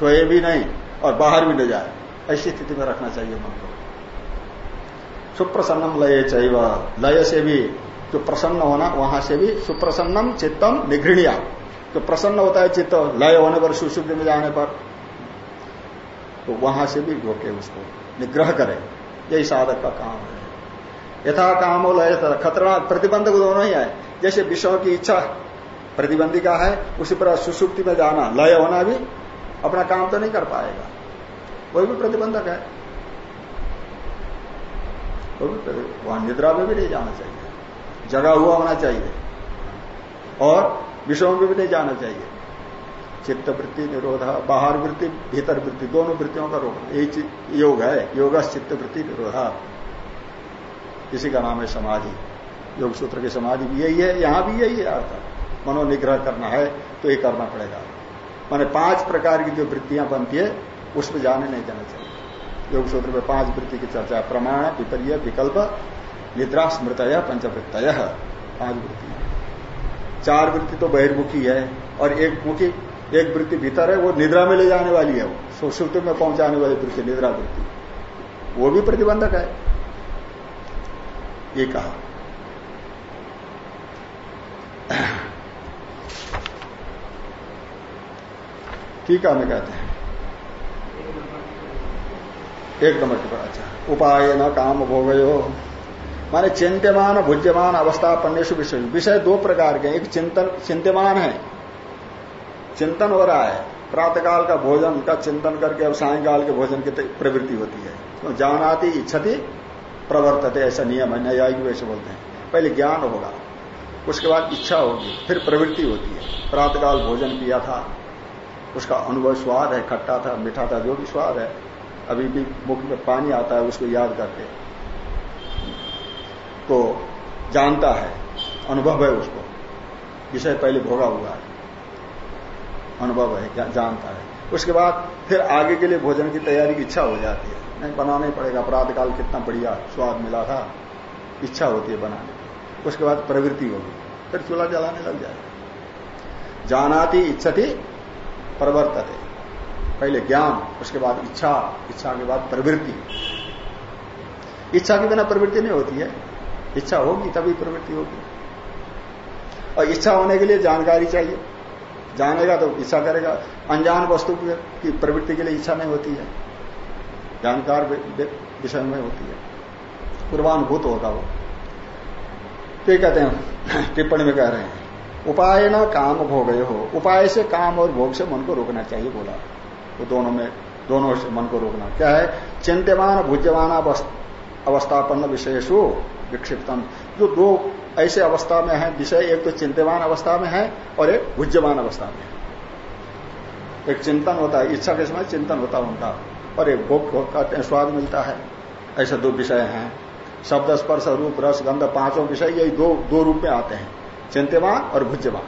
सोए भी नहीं और बाहर भी न जाए। ऐसी स्थिति में रखना चाहिए मन को। सुप्रसन्नम लय चाहिए लय से भी जो प्रसन्न होना, वहाँ से भी सुप्रसन्नम चित्तम निगृणिया तो प्रसन्न होता है चित्त लय होने पर सुशुद्धि में जाने पर। तो वहाँ से भी रोके उसको, निग्रह करे। यही साधक का काम है। यथा काम हो लय तथा खतरनाक प्रतिबंधक दोनों ही है। जैसे विषयों की इच्छा प्रतिबंधिका है, उसी पर सुसुप्ति में जाना, लय होना भी अपना काम तो नहीं कर पाएगा। कोई भी प्रतिबंधक है। वो भी वहाँ निद्रा में भी नहीं जाना चाहिए। जगा हुआ होना चाहिए। और विषयों में भी नहीं जाना चाहिए। चित्त वृत्ति, निरोधा, बाहर वृत्ति, भीतर वृत्ति, दोनों वृत्तियों का रोकना यही योग है। योग चित्त वृत्ति, निरोधा। इसी का नाम है समाधि। योग सूत्र की समाधि भी यही है, यहाँ भी यही है अर्थ। मनोनिग्रह करना है तो ये करना पड़ेगा। माने पाँच प्रकार की जो वृत्तियाँ बनती है, उसमें जाने नहीं जाना चाहिए। योग सूत्र में पाँच वृत्ति की चर्चा, प्रमाण, विपर्य, विकल्प, निद्रा, स्मृतय, पंचवृत्तय, पाँच वृत्ति चार वृत्ति तो बहिर्मुखी है और एक मुखी, एक वृत्ति भीतर है, वो निद्रा में ले जाने वाली है वो। सुश्रुति में पहुँचाने वाली वृत्ति, निद्रा वृत्ति। वो भी प्रतिबंधक है। ये कहा। ठीक है, हमें कहते हैं। एक नंबर के की अच्छा। उपाय न काम भोगयो। माने चिंत्यमान, भुज्यमान अवस्था पन्नेश विषय। विषय दो प्रकार के एक चिंतन, चिंत्यमान है। चिंतन हो रहा है। प्रातकाल का भोजन का चिंतन करके अब सायकाल के भोजन की प्रवृत्ति होती है। तो जानाती इच्छति प्रवर्तते, ऐसा नियम है, न्यायिक वैसे बोलते हैं। पहले ज्ञान होगा, उसके बाद इच्छा होगी, फिर प्रवृत्ति होती है। प्रातकाल भोजन किया था, उसका अनुभव स्वाद है, खट्टा था, मीठा था, जो भी स्वाद है, अभी भी मुख में पानी आता है, उसको याद करके तो जानता है, अनुभव है उसको। विषय पहले भोगा हुआ है। अनुभव है जानता है। उसके बाद फिर आगे के लिए भोजन की तैयारी की इच्छा हो जाती है। नहीं, बनाना ही पड़ेगा। अपराध काल कितना बढ़िया स्वाद मिला था। इच्छा होती है बनाने की। उसके बाद प्रवृत्ति होगी। फिर चूल्हा जलाने लग जाए। जानाती इच्छति प्रवर्तते। पहले ज्ञान, उसके बाद इच्छा। इच्छा के बाद प्रवृत्ति। इच्छा के बिना प्रवृत्ति नहीं होती है। इच्छा होगी तभी प्रवृत्ति होगी। और इच्छा होने के लिए जानकारी चाहिए। जानेगा तो इच्छा करेगा। अनजान वस्तु की प्रवृत्ति के लिए इच्छा नहीं होती है। जानकार विषय में होती है। पूर्वानुभूत होगा वो। तो कहते हैं, टिप्पणी में कह रहे हैं, उपाय न काम भोग हो। उपाय से काम और भोग से मन को रोकना चाहिए बोला। वो दोनों में दोनों से मन को रोकना। क्या है? चिंत्यमान, भुज्यमान अवस्थापन्न विषयसु विक्षिप्तम। जो दो ऐसे अवस्था में है, विषय एक तो चिंत्यमान अवस्था में है और एक भुज्यमान अवस्था में है। एक चिंतन होता है, इच्छा के समय चिंतन होता है उनका और एक भोग भोग का स्वाद मिलता है। ऐसे दो विषय हैं। शब्द, स्पर्श, रूप, रस, गंध, पाँचों विषय यही दो दो रूप में आते हैं चिंत्यमान और भुज्यमान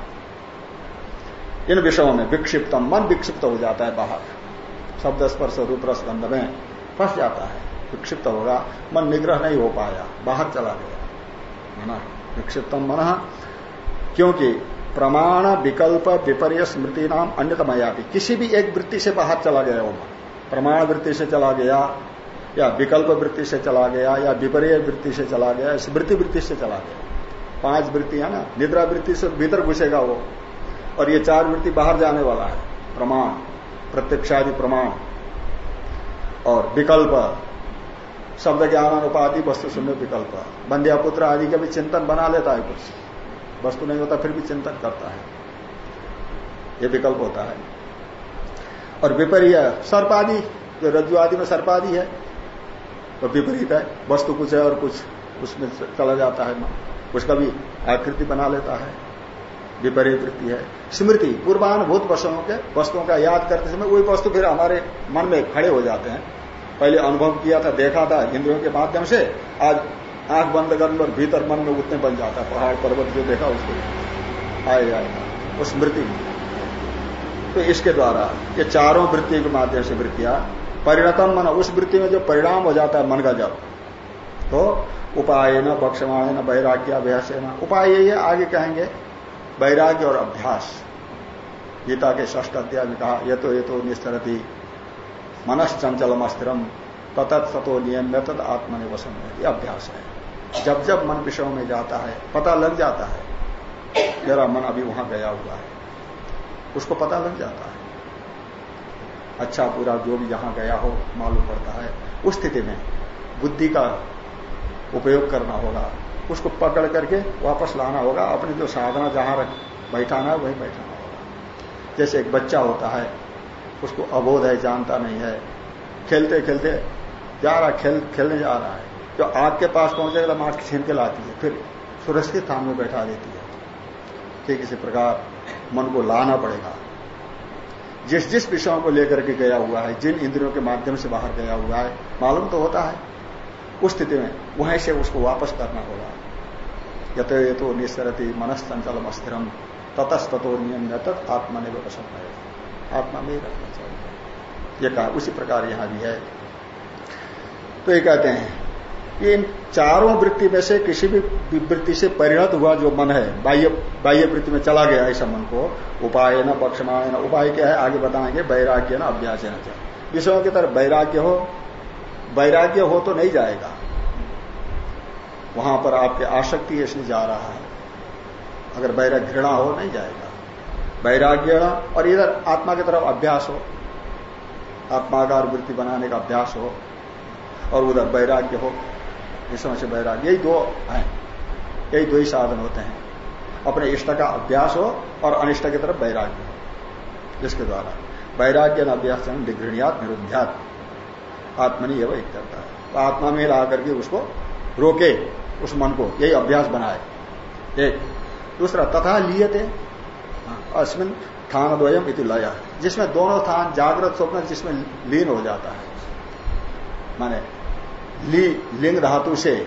इन विषयों में विक्षिप्तम, मन विक्षिप्त हो जाता है बाहर। शब्द, स्पर्श, रूप, रस, गंध में फंस जाता है। विक्षिप्त होगा। मन निग्रह नहीं हो पाया। बाहर चला गया। है ना विक्षिप्तम मन। क्योंकि प्रमाण विकल्प विपर्य स्मृति नाम अन्यतमया भी। किसी भी एक वृत्ति से बाहर चला गया वो मन। प्रमाण वृत्ति से चला गया, या विकल्प वृत्ति से चला गया, या विपर्य वृत्ति से चला गया, स्मृति वृत्ति से चला गया। पाँच वृत्ति है ना? निद्रा वृत्ति से भीतर घुसेगा वो। और ये चार वृत्ति बाहर जाने वाला है। प्रमाण। प्रत्यक्षादि प्रमाण। और विकल्प। शब्द ज्ञान अनुपाधि वस्तु शून्य विकल्प बंध्या पुत्र आदि का भी चिंतन बना लेता है कुछ। वस्तु नहीं होता, फिर भी चिंतन करता है। ये विकल्प होता है। और विपरीय सर्प आदि जो रज्जु आदि में सर्प आदि है तो विपरीत है। वस्तु कुछ है और कुछ उसमें चला जाता है। उसका भी आकृति बना लेता है। विपरीत वृत्ति है। स्मृति, पूर्वानुभूत वस्तुओं के, वस्तुओं का याद करते समय वही वस्तु फिर हमारे मन में खड़े हो जाते हैं। पहले अनुभव किया था, देखा था इंद्रियों के माध्यम से, आज आँख बंद करने और भीतर मन में उतने बन जाता है, पहाड़ पर्वत जो देखा उसको। आए जाएगा वो स्मृति तो इसके द्वारा ये चारों वृत्ति के माध्यम से वृत्तियाँ परिणतम मन, उस वृत्ति में जो परिणाम हो जाता है, मन का जब तो उपाय न बक्षमाण न वैराग्य अभ्यास न उपाय यही है आगे कहेंगे, वैराग्य और अभ्यास। गीता के ष्ठ अध्याय में कहा, ये तो ये तो निस्तरती मनश्चंचलम अस्थिरम ततत सतो नियम में तद आत्मनि वसन ये अभ्यास है। जब जब मन विषयों में जाता है, पता लग जाता है, मेरा मन अभी वहाँ गया हुआ है। उसको पता लग जाता है। अच्छा पूरा जो भी जहाँ गया हो, मालूम पड़ता है। उस स्थिति में बुद्धि का उपयोग करना होगा। उसको पकड़ करके वापस लाना होगा। अपनी जो साधना जहाँ रख, बैठाना है, वही बैठाना होगा। जैसे एक बच्चा होता है उसको अबोध है, जानता नहीं है। खेलते खेलते जा रहा, खेल, खेलने जा रहा है। जो आग के पास पहुंचेगा तो आग छीन के लाती है। फिर सुरक्षित स्थान में बैठा देती है। ठीक इसी प्रकार मन को लाना पड़ेगा। जिस जिस विषयों को लेकर के गया हुआ है, जिन इंद्रियों के माध्यम से बाहर गया हुआ है, मालूम तो होता है। उस स्थिति में वहीं से उसको वापस करना होगा। यतो ये तो निस्तरती मनस्तंचलम अस्थिरम ततस्ततो नियम तत् आत्मा ने वसम है आत्मा में ही रखना चाहिए। ये कहा, उसी प्रकार यहाँ भी है। तो ये कहते हैं कि इन चारों वृत्ति में से किसी भी विवृत्ति से परिणत हुआ जो मन है, बाह्य बाह्य वृत्ति में चला गया ऐसा मन को। उपाय न पक्षमान न, उपाय क्या है? आगे बताएँगे, वैराग्य न, अभ्यास न विषयों की तरफ़ वैराग्य हो वैराग्य हो तो नहीं जाएगा। वहाँ पर आपकी आसक्ति इसलिए जा रहा है। अगर वैराग्य घृणा हो, नहीं जाएगा। वैराग्य और इधर आत्मा की तरफ़ अभ्यास हो, आत्माकार वृत्ति बनाने का अभ्यास हो, और उधर वैराग्य हो विषयों से वैराग्य, यही दो हैं, यही दो ही साधन होते हैं। अपने इष्ट का अभ्यास हो और अनिष्ट की तरफ़ वैराग्य हो जिसके द्वारा। वैराग्य अभ्यास निगृणियात निरुद्ध्यात, आत्मनि एवं एक करता है। तो आत्मा में ला करके उसको रोके, उस मन को, यही अभ्यास बनाए। एक। दूसरा, तथा लिए थे अश्विन स्थान द्वयम इति लय। जिसमें दोनों स्थान जागृत स्वप्न, जिसमें लीन हो जाता है। माने ली, लिंग धातु से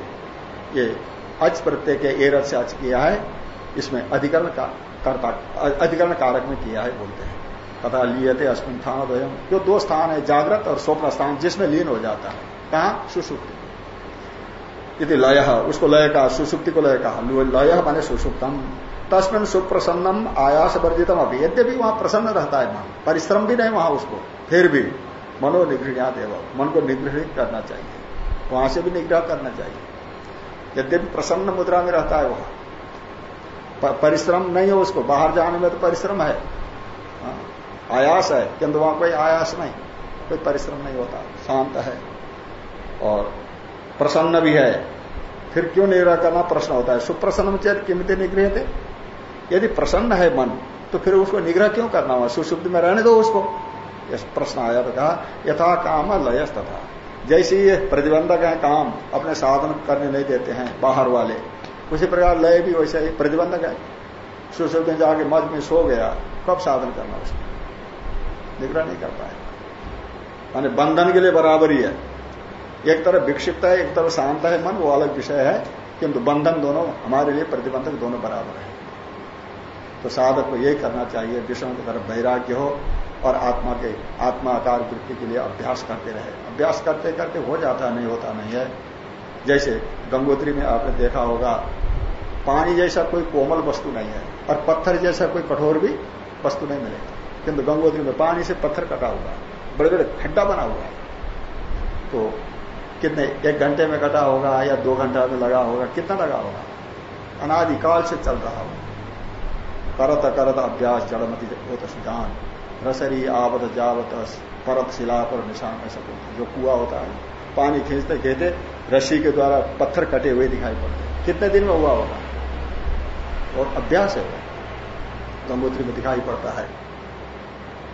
ये अच प्रत्यय के एरत से अच किया है, इसमें अधिकरण का अधिकरण कारक में किया है बोलते हैं। तथा लिए थे अश्विन स्थान द्वयम। जो दो स्थान है, जागृत और स्वप्न स्थान, जिसमें लीन हो जाता है। कहा? सुसुप्ति। यदि लय, उसको लय कहा, सुसुप्ति को लय कहा। लय माने सुसुप्तम। तस्मिन सुप्रसन्नम आयास वर्जितम अभी यद्यपि वहाँ प्रसन्न रहता है मन परिश्रम भी नहीं वहाँ उसको फिर भी मनो निगृह एवं मन को निगृहित करना चाहिए। वहाँ से भी निग्रह करना चाहिए। यद्यपि प्रसन्न मुद्रा में रहता है वहाँ परिश्रम नहीं है उसको बाहर जाने में तो परिश्रम है। हाँ, आयास है किंतु वहाँ कोई आयास नहीं कोई परिश्रम नहीं होता शांत है। और प्रसन्न भी है फिर क्यों निग्रह करना प्रश्न होता है? सुप्रसन्न चेत किमित निग्रह थे यदि प्रसन्न है मन तो फिर उसको निग्रह क्यों करना हुआ? सुशुद्ध में रहने दो उसको। प्रश्न आया तो कहा, यथा काम लयस तथा जैसे ये प्रतिबंधक है काम, अपने साधन करने नहीं देते हैं बाहर वाले। उसी प्रकार लय भी वैसे ही प्रतिबंधक है। सुशुद्ध में जाके मज में सो गया, कब साधन करना उसको? निग्रह नहीं कर पाए माने बंधन के लिए बराबर ही है। एक तरफ़ विक्षिप्त है, एक तरफ़ शांत है मन, वो अलग विषय है। किंतु बंधन दोनों, हमारे लिए प्रतिबंधक दोनों बराबर है। तो साधक को यही करना चाहिए विषयों की तरफ़ वैराग्य हो और आत्मा के आत्मा आकार वृत्ति के लिए अभ्यास करते रहे। अभ्यास करते करते हो जाता नहीं, होता नहीं है। जैसे गंगोत्री में आपने देखा होगा, पानी जैसा कोई कोमल वस्तु नहीं है और पत्थर जैसा कोई कठोर भी वस्तु नहीं मिलेगा। किंतु गंगोत्री में पानी से पत्थर कटा हुआ है बड़े बड़े खड्डा बना हुआ है। तो कितने, एक घंटे में कटा होगा या दो घंटा में लगा होगा, कितना लगा होगा? अनादिकाल से चल रहा होगा। करत करत अभ्यास जड़मती होता सिद्धान रसरी आवत जावत परत शिला पर निशान ऐसा जो कुआ होता है, पानी खींचते खेते रस्सी के द्वारा पत्थर कटे हुए दिखाई पड़ते कितने दिन में हुआ होगा? और अभ्यास है गंगोत्री में दिखाई पड़ता है।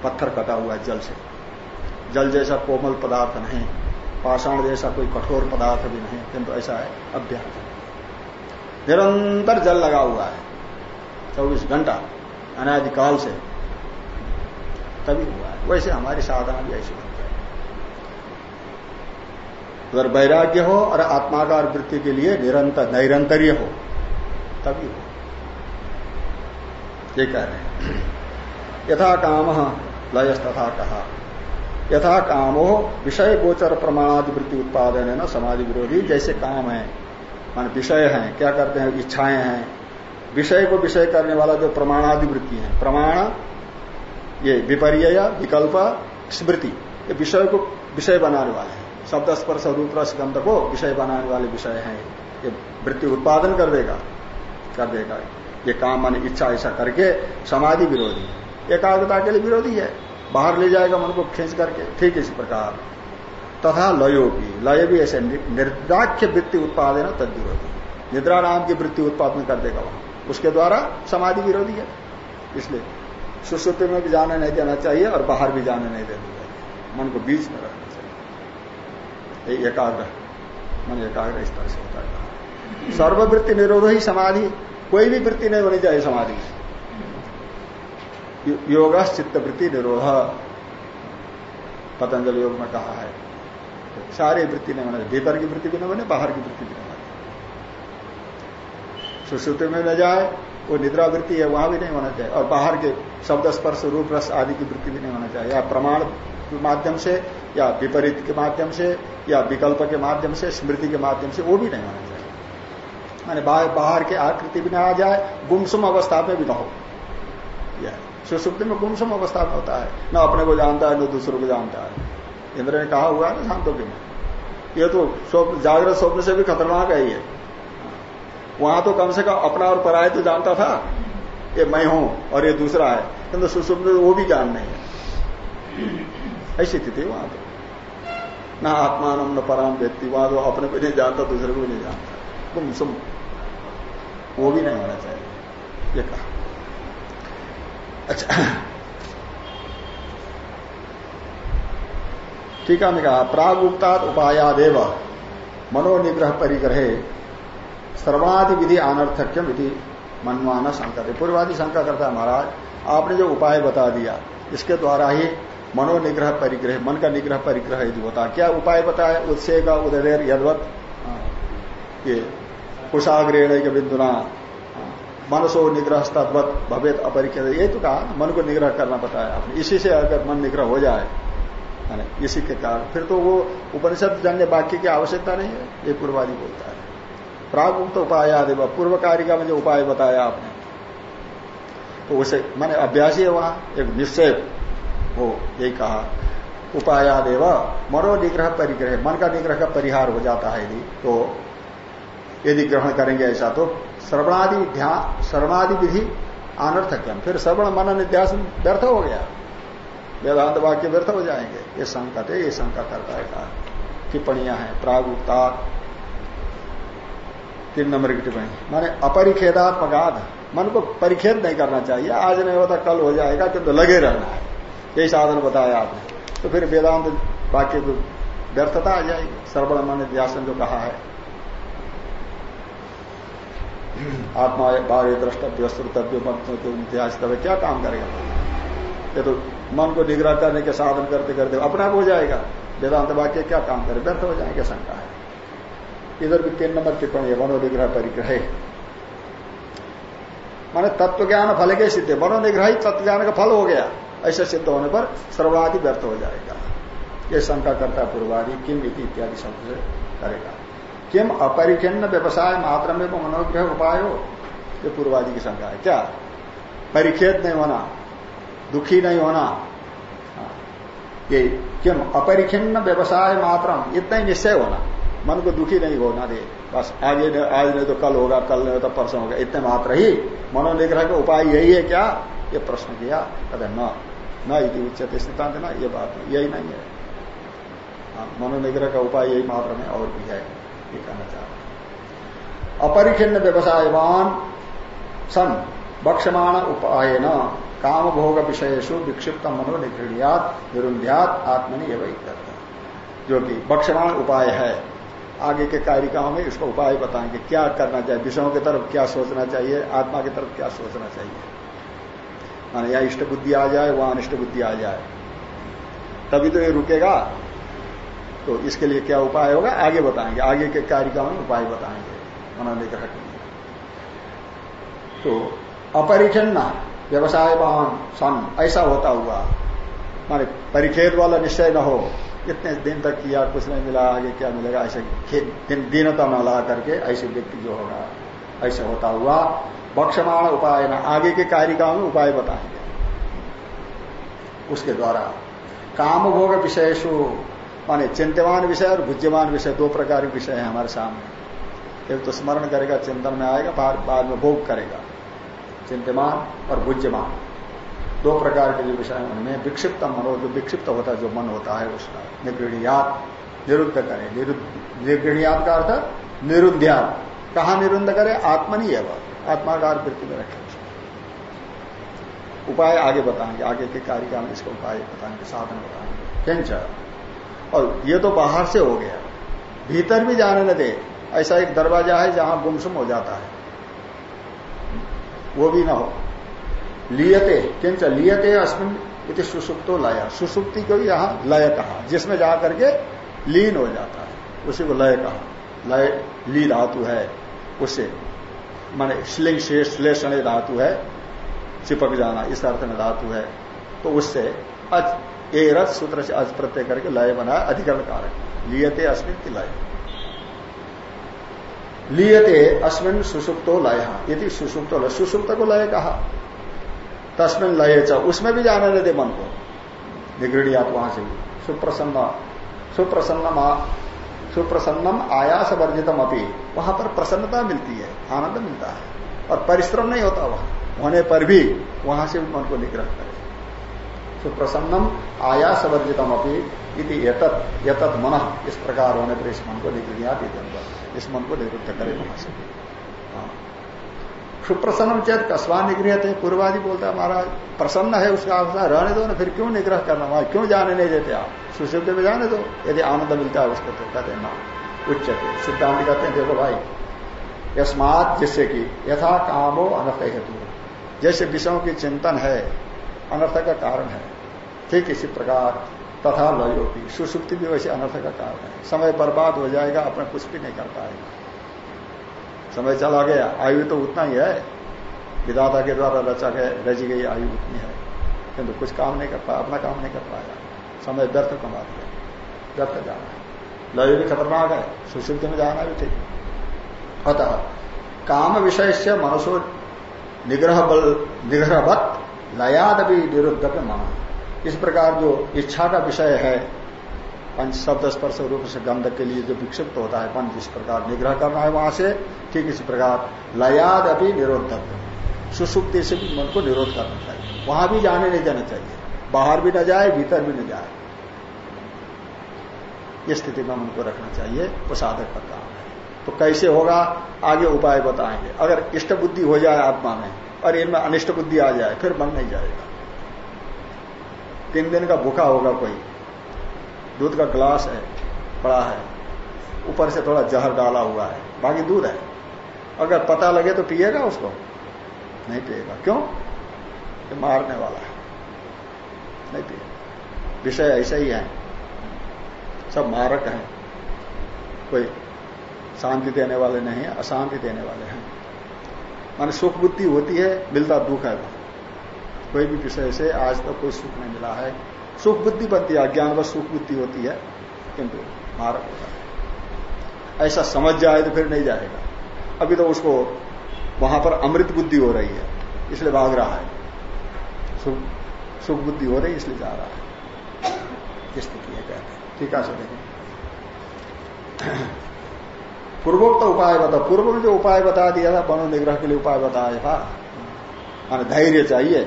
पत्थर कटा हुआ है जल से। जल जैसा कोमल पदार्थ नहीं, पाषाण जैसा कोई कठोर पदार्थ भी नहीं, किंतु ऐसा है अभ्यास। निरंतर जल लगा हुआ है। चौबीस घंटा अनादिकाल से। तभी हुआ है। वैसे हमारी साधना भी ऐसी होती है। अगर वैराग्य हो और आत्माकार वृत्ति के लिए निरंतर, नैरंतर्य हो, तभी हो। ये कह रहे हैं। यथा काम लयस तथा कहा। यथा काम हो विषय गोचर प्रमाणादि वृत्ति उत्पादन है ना समाधि विरोधी। जैसे काम है, मान विषय है, क्या करते हैं? इच्छाएँ हैं। विषय को विषय करने वाला जो प्रमाणादि वृत्ति है, प्रमाण, ये विपर्य विकल्प, स्मृति, ये विषय को विषय बनाने वाले हैं। शब्द स्पर्श, रूप रसगंध को विषय बनाने वाले विषय हैं। ये वृत्ति उत्पादन कर देगा कर देगा। ये काम मान इच्छा ऐसा करके समाधि विरोधी। एकाग्रता के लिए विरोधी है। बाहर ले जाएगा मन को खींच करके। ठीक इसी प्रकार। तथा लयो भी। लय भी ऐसे निर्दाख्य वृत्ति उत्पादन तद विरोधी निद्रा नाम की वृत्ति उत्पादन कर देगा वहाँ। उसके द्वारा समाधि विरोधी है। इसलिए सुश्रुति में भी जाने नहीं देना चाहिए और बाहर भी जाने नहीं देना चाहिए। मन को बीच में रखना चाहिए। एकाग्र मन एकाग्र इस तरह से होता है। सर्ववृत्ति निरोध ही समाधि। कोई भी वृत्ति नहीं होनी चाहिए समाधि में। योग चित्त वृत्ति निरोध। पतंजल योग में कहा है। सारी वृत्ति नहीं होना चाहिए। भीतर की वृत्ति भी नहीं बने बाहर की वृत्ति भी नहीं सुश्रुति में न जाए, वो निद्रा वृत्ति है, वहाँ भी नहीं होना चाहिए। और बाहर के शब्द स्पर्श, रूप रस आदि की वृत्ति भी नहीं होना चाहिए। या प्रमाण के माध्यम से, या विपरीत के माध्यम से, या विकल्प के माध्यम से, स्मृति के माध्यम से, वो भी नहीं होना चाहिए। माने बाहर के आकृति भी ना आ जाए, गुमसुम अवस्था में भी ना हो। यह सुसुप्ति में गुमसुम अवस्था में होता है। न अपने को जानता है, न दूसरों को जानता है। इंद्र ने कहा हुआ है ना शांतों के में ये तो जागृत स्वप्न से भी खतरनाक है ये। वहाँ तो कम से कम अपना और पराय तो जानता था ये मैं हूँ और ये दूसरा है। किंतु तो सुसुप्त वो भी ज्ञान नहीं है। ऐसी स्थिति वहाँ तो। न आत्मान न पराम व्यक्ति, वहाँ तो अपने को नहीं जानता, दूसरे को भी नहीं जानता। तुम सुम वो भी नहीं होना चाहिए। ये कहा। अच्छा। ठीक है कहा प्राग उक्ताद उपायादेव। मनोनिग्रह परिग्रहे सर्वादि विधि अनर्थक्यम यदि मनमाना शंका। पूर्वादि शंका करता है महाराज आपने जो उपाय बता दिया इसके द्वारा ही मनोनिग्रह परिग्रह मन का निग्रह परिग्रह यदि होता क्या उपाय बताया? उत्से का उदय यदवत हाँ, ये कुशाग्रेण के बिंदुना हाँ, मनसो निग्रह तद्वत भवेद अपरिकृत ये तो कहा मन को निग्रह करना बताया आपने। इसी से अगर मन निग्रह हो जाए इसी के कारण। फिर तो वो उपनिषद जन्य वाक्य की आवश्यकता नहीं है ये पूर्वादि बोलता है। प्राग उक्त उपाय आदि पूर्व कार्य में जो उपाय बताया आपने। तो उसे, मैंने अभ्यासी है वहाँ, एक निश्चय हो यही कहा, उपायादेव मनो निग्रह परिग्रह, मन का निग्रह का परिहार हो जाता है यदि तो यदि ग्रहण करेंगे ऐसा तो श्रवणादि ध्यान श्रवणादि विधि अनर्थक फिर श्रवण, मन निध्यास व्यर्थ हो गया। वेदांत वाक्य व्यर्थ हो जाएँगे। ये संकट है, ये शंका करता है टिप्पणियाँ हैं, प्रागुक्ता तीन नंबर की टिप्पणी। माने अपरिखेदात्मगाध मन को परिखेद नहीं करना चाहिए। आज नहीं होता, कल हो जाएगा किंतु तो लगे रहना है। यही साधन बताया आपने। तो फिर वेदांत वाक्य को व्यर्थता आ जाएगी। सर्वण मन व्यासन जो कहा है। आत्मा बाह्य द्रष्टव्य, श्रुतव्य इतिहास क्या काम करेगा? ये तो मन को निगरान करने के साधन करते करते अपना हो जाएगा। वेदांत वाक्य क्या काम करे? व्यर्थ हो जाएँगे शंका है। इधर भी तीन नंबर टिप्पणी है, मनोनिग्रह परिग्रह। माने तत्व ज्ञान फल के सिद्ध मनोनिग्रह ही तत्व ज्ञान का फल हो गया। ऐसे सिद्ध होने पर सर्वादि व्यर्थ हो जाएगा। ये शंका करता है पूर्वादि, किम इति इत्यादि शब्द से करेगा। किम अपरिचिन्न व्यवसाय मात्र में मनोग्रह उपाय हो? ये पूर्वादि की शंका है। क्या? परिखेद नहीं होना, दुखी नहीं होना। ये क्यों अपरिखिन्न व्यवसाय मात्र इतना ही निश्चय होना। मन को दुखी नहीं होना दे। बस आगे आज नहीं तो कल होगा कल नहीं तो परसों होगा। इतने मात्र ही मनोनिग्रह का उपाय यही है क्या? ये प्रश्न किया। कहते न न इति उच्चते सिद्धांत ना ये बात यही नहीं है। हाँ, मनोनिग्रह का उपाय यही मात्र में और भी है ये कहना चाह अपरिखिन्न व्यवसायवान सन बक्षमाण उपाय न काम भोग विषयसु विक्षिप्त मनो निरुंध्यात आत्मनि एवं जो कि बक्षमाण उपाय है आगे के कारिकाओं में इसको उपाय बताएँगे। क्या करना चाहिए? विषयों की तरफ़ क्या सोचना चाहिए? आत्मा की तरफ़ क्या सोचना चाहिए? माना या इष्ट बुद्धि आ जाए, वहाँ अनिष्ट बुद्धि आ जाए। तभी तो ये रुकेगा। तो इसके लिए क्या उपाय होगा? आगे बताएँगे। आगे के कारिकाओं में उपाय बताएँगे। मनोनिग्रह के लिए तो अपरिचन्ना व्यवसायवान, सन, ऐसा होता हुआ, माने परिखेद वाला निश्चय न हो इतने दिन तक किया कुछ नहीं मिला आगे क्या मिलेगा ऐसे दिन, दीनता न ला करके ऐसे व्यक्ति जो होगा ऐसे होता हुआ बक्षमाण उपाय न आगे के कारिकाओं में उपाय बताएँगे। उसके द्वारा काम भोग विषयसु माने चिंतमान विषय और भुज्यमान विषय दो प्रकार के विषय है हमारे सामने। एक तो स्मरण करेगा चिंतन में आएगा बाद में भोग करेगा। चिंतमान और भुज्यमान दो प्रकार के जो विषय उनमें विक्षिप्त मनो जो विक्षिप्त होता है, जो मन होता है, उसका निगृणियात निरुद्ध करे। निर्गृणियात का अर्थ निरुद्ध्यात। कहा निरुद्ध करे? आत्मनि है वह आत्माकार वृत्ति में रखे उपाय आगे बताएँगे। आगे के कार्यक्रम में इसका उपाय बताएँगे, साधन बताएँगे। किंच। और ये तो बाहर से हो गया। भीतर भी जाने न दे। ऐसा एक दरवाज़ा है जहाँ गुमसुम हो जाता है। वो भी ना हो। लियते, किंच लियते अस्मिन इति सुसुप्तो लया। सुसुप्ति को यहाँ लय कहा। जिसमें जाकर के लीन हो जाता है, उसी को लय कहा। लय, ली धातु है उससे माने श्लिंग श्लेषण धातु है, चिपक जाना, इस अर्थ में धातु है तो उससे अज, ए रथ सूत्र से अज प्रत्यय करके लय बनाया अधिकरण कारक। लियते अस्मिन की लय। लियते अस्मिन सुसुप्तो लय यदि सुसुप्तो लय। सुसुप्त को लय कहा। तस्मिन लय च, उसमें भी जाने दे मन को। निगृणी आप वहाँ से। सुप्रसन्न सुप्रसन्न सुप्रसन्नम आयास वर्जितम अपनी वहाँ पर प्रसन्नता मिलती है, आनंद मिलता है। और परिश्रम नहीं होता वहाँ। होने पर भी वहाँ से मन को निग्रह करे। सुप्रसन्नम आयास वर्जितम अपनी यतत मन। इस प्रकार होने पर इस मन को निगृहिया इस मन को निवृत्त करे। वहाँ से। सुप्रसन्न चेत कस्वा निग्रह थे पूर्वादि बोलता है, महाराज, प्रसन्न है उसका अवस्था, रहने दो ना, फिर क्यों निग्रह करना? वहाँ क्यों जाने नहीं देते आप? सुशुद्ध में जाने दो, यदि आनंद मिलता है उसको तो कहते हैं ना उच्चते सिद्धांत कहते हैं, देखो भाई, यस्मात जिससे कि यथा कामो अनर्थ हेतु जैसे विषयों की चिंतन है, अनर्थ का कारण है, ठीक इसी प्रकार तथा लयोपी सुसुप्ति भी वैसे अनर्थ का कारण है। समय बर्बाद हो जाएगा, अपना कुछ भी नहीं कर पाएगा। समय चला गया, आयु तो उतना ही है। विधाता के द्वारा रचा गया, रची गई आयु उतनी है। किंतु कुछ काम नहीं कर पाया, अपना काम नहीं कर पाया। समय व्यर्थ कमा दिया। व्यर्थ जाना है। लय भी खतरनाक है। सुशुद्धि में जाना भी ठीक अतः काम विषय से मनुष्य निग्रह बल, निग्रहवत लयाद भी निरुद्ध माना इस प्रकार जो इच्छा का विषय है पंच शब्द स्पर्श रूप से गंध के लिए जो विक्षिप्त होता है, पंच जिस प्रकार निग्रह करना है वहाँ से, ठीक इसी प्रकार लयाद अभी निरोधक। सुसुप्ति से भी मन को निरोध करना चाहिए। वहाँ भी जाने नहीं जाना चाहिए। बाहर भी न जाए, भीतर भी न जाए। इस स्थिति में मन को रखना चाहिए। वो साधक का काम है। तो कैसे होगा? आगे उपाय बताएँगे। अगर इष्ट बुद्धि हो जाए आत्मा में, और इनमें अनिष्ट बुद्धि आ जाए, फिर मन नहीं जाएगा। तीन दिन का भूखा होगा कोई। दूध का ग्लास है, पड़ा है, ऊपर से थोड़ा जहर डाला हुआ है, बाकी दूध है। अगर पता लगे तो पिएगा उसको, नहीं पिएगा। क्यों? ये मारने वाला है, नहीं पिएगा। विषय ऐसा ही है। सब मारक हैं। कोई शांति देने वाले नहीं है, अशांति देने वाले हैं। माने सुख बुद्धि होती है, मिलता दुख है। कोई भी विषय से आज तक तो कोई सुख नहीं मिला है। सुख बुद्धि बनती है अज्ञान व सुख बुद्धि होती है, किंतु मारक होता है। ऐसा समझ जाए तो फिर नहीं जाएगा। अभी तो उसको वहाँ पर अमृत बुद्धि हो रही है, इसलिए भाग रहा है। सुख सुख बुद्धि हो रही है, इसलिए जा रहा है। स्थिति है कहते हैं ठीक है देखें पूर्वोक्त उपाय बता, पूर्व में जो उपाय बता दिया था मनो निग्रह के लिए उपाय बताया था। माने धैर्य चाहिए,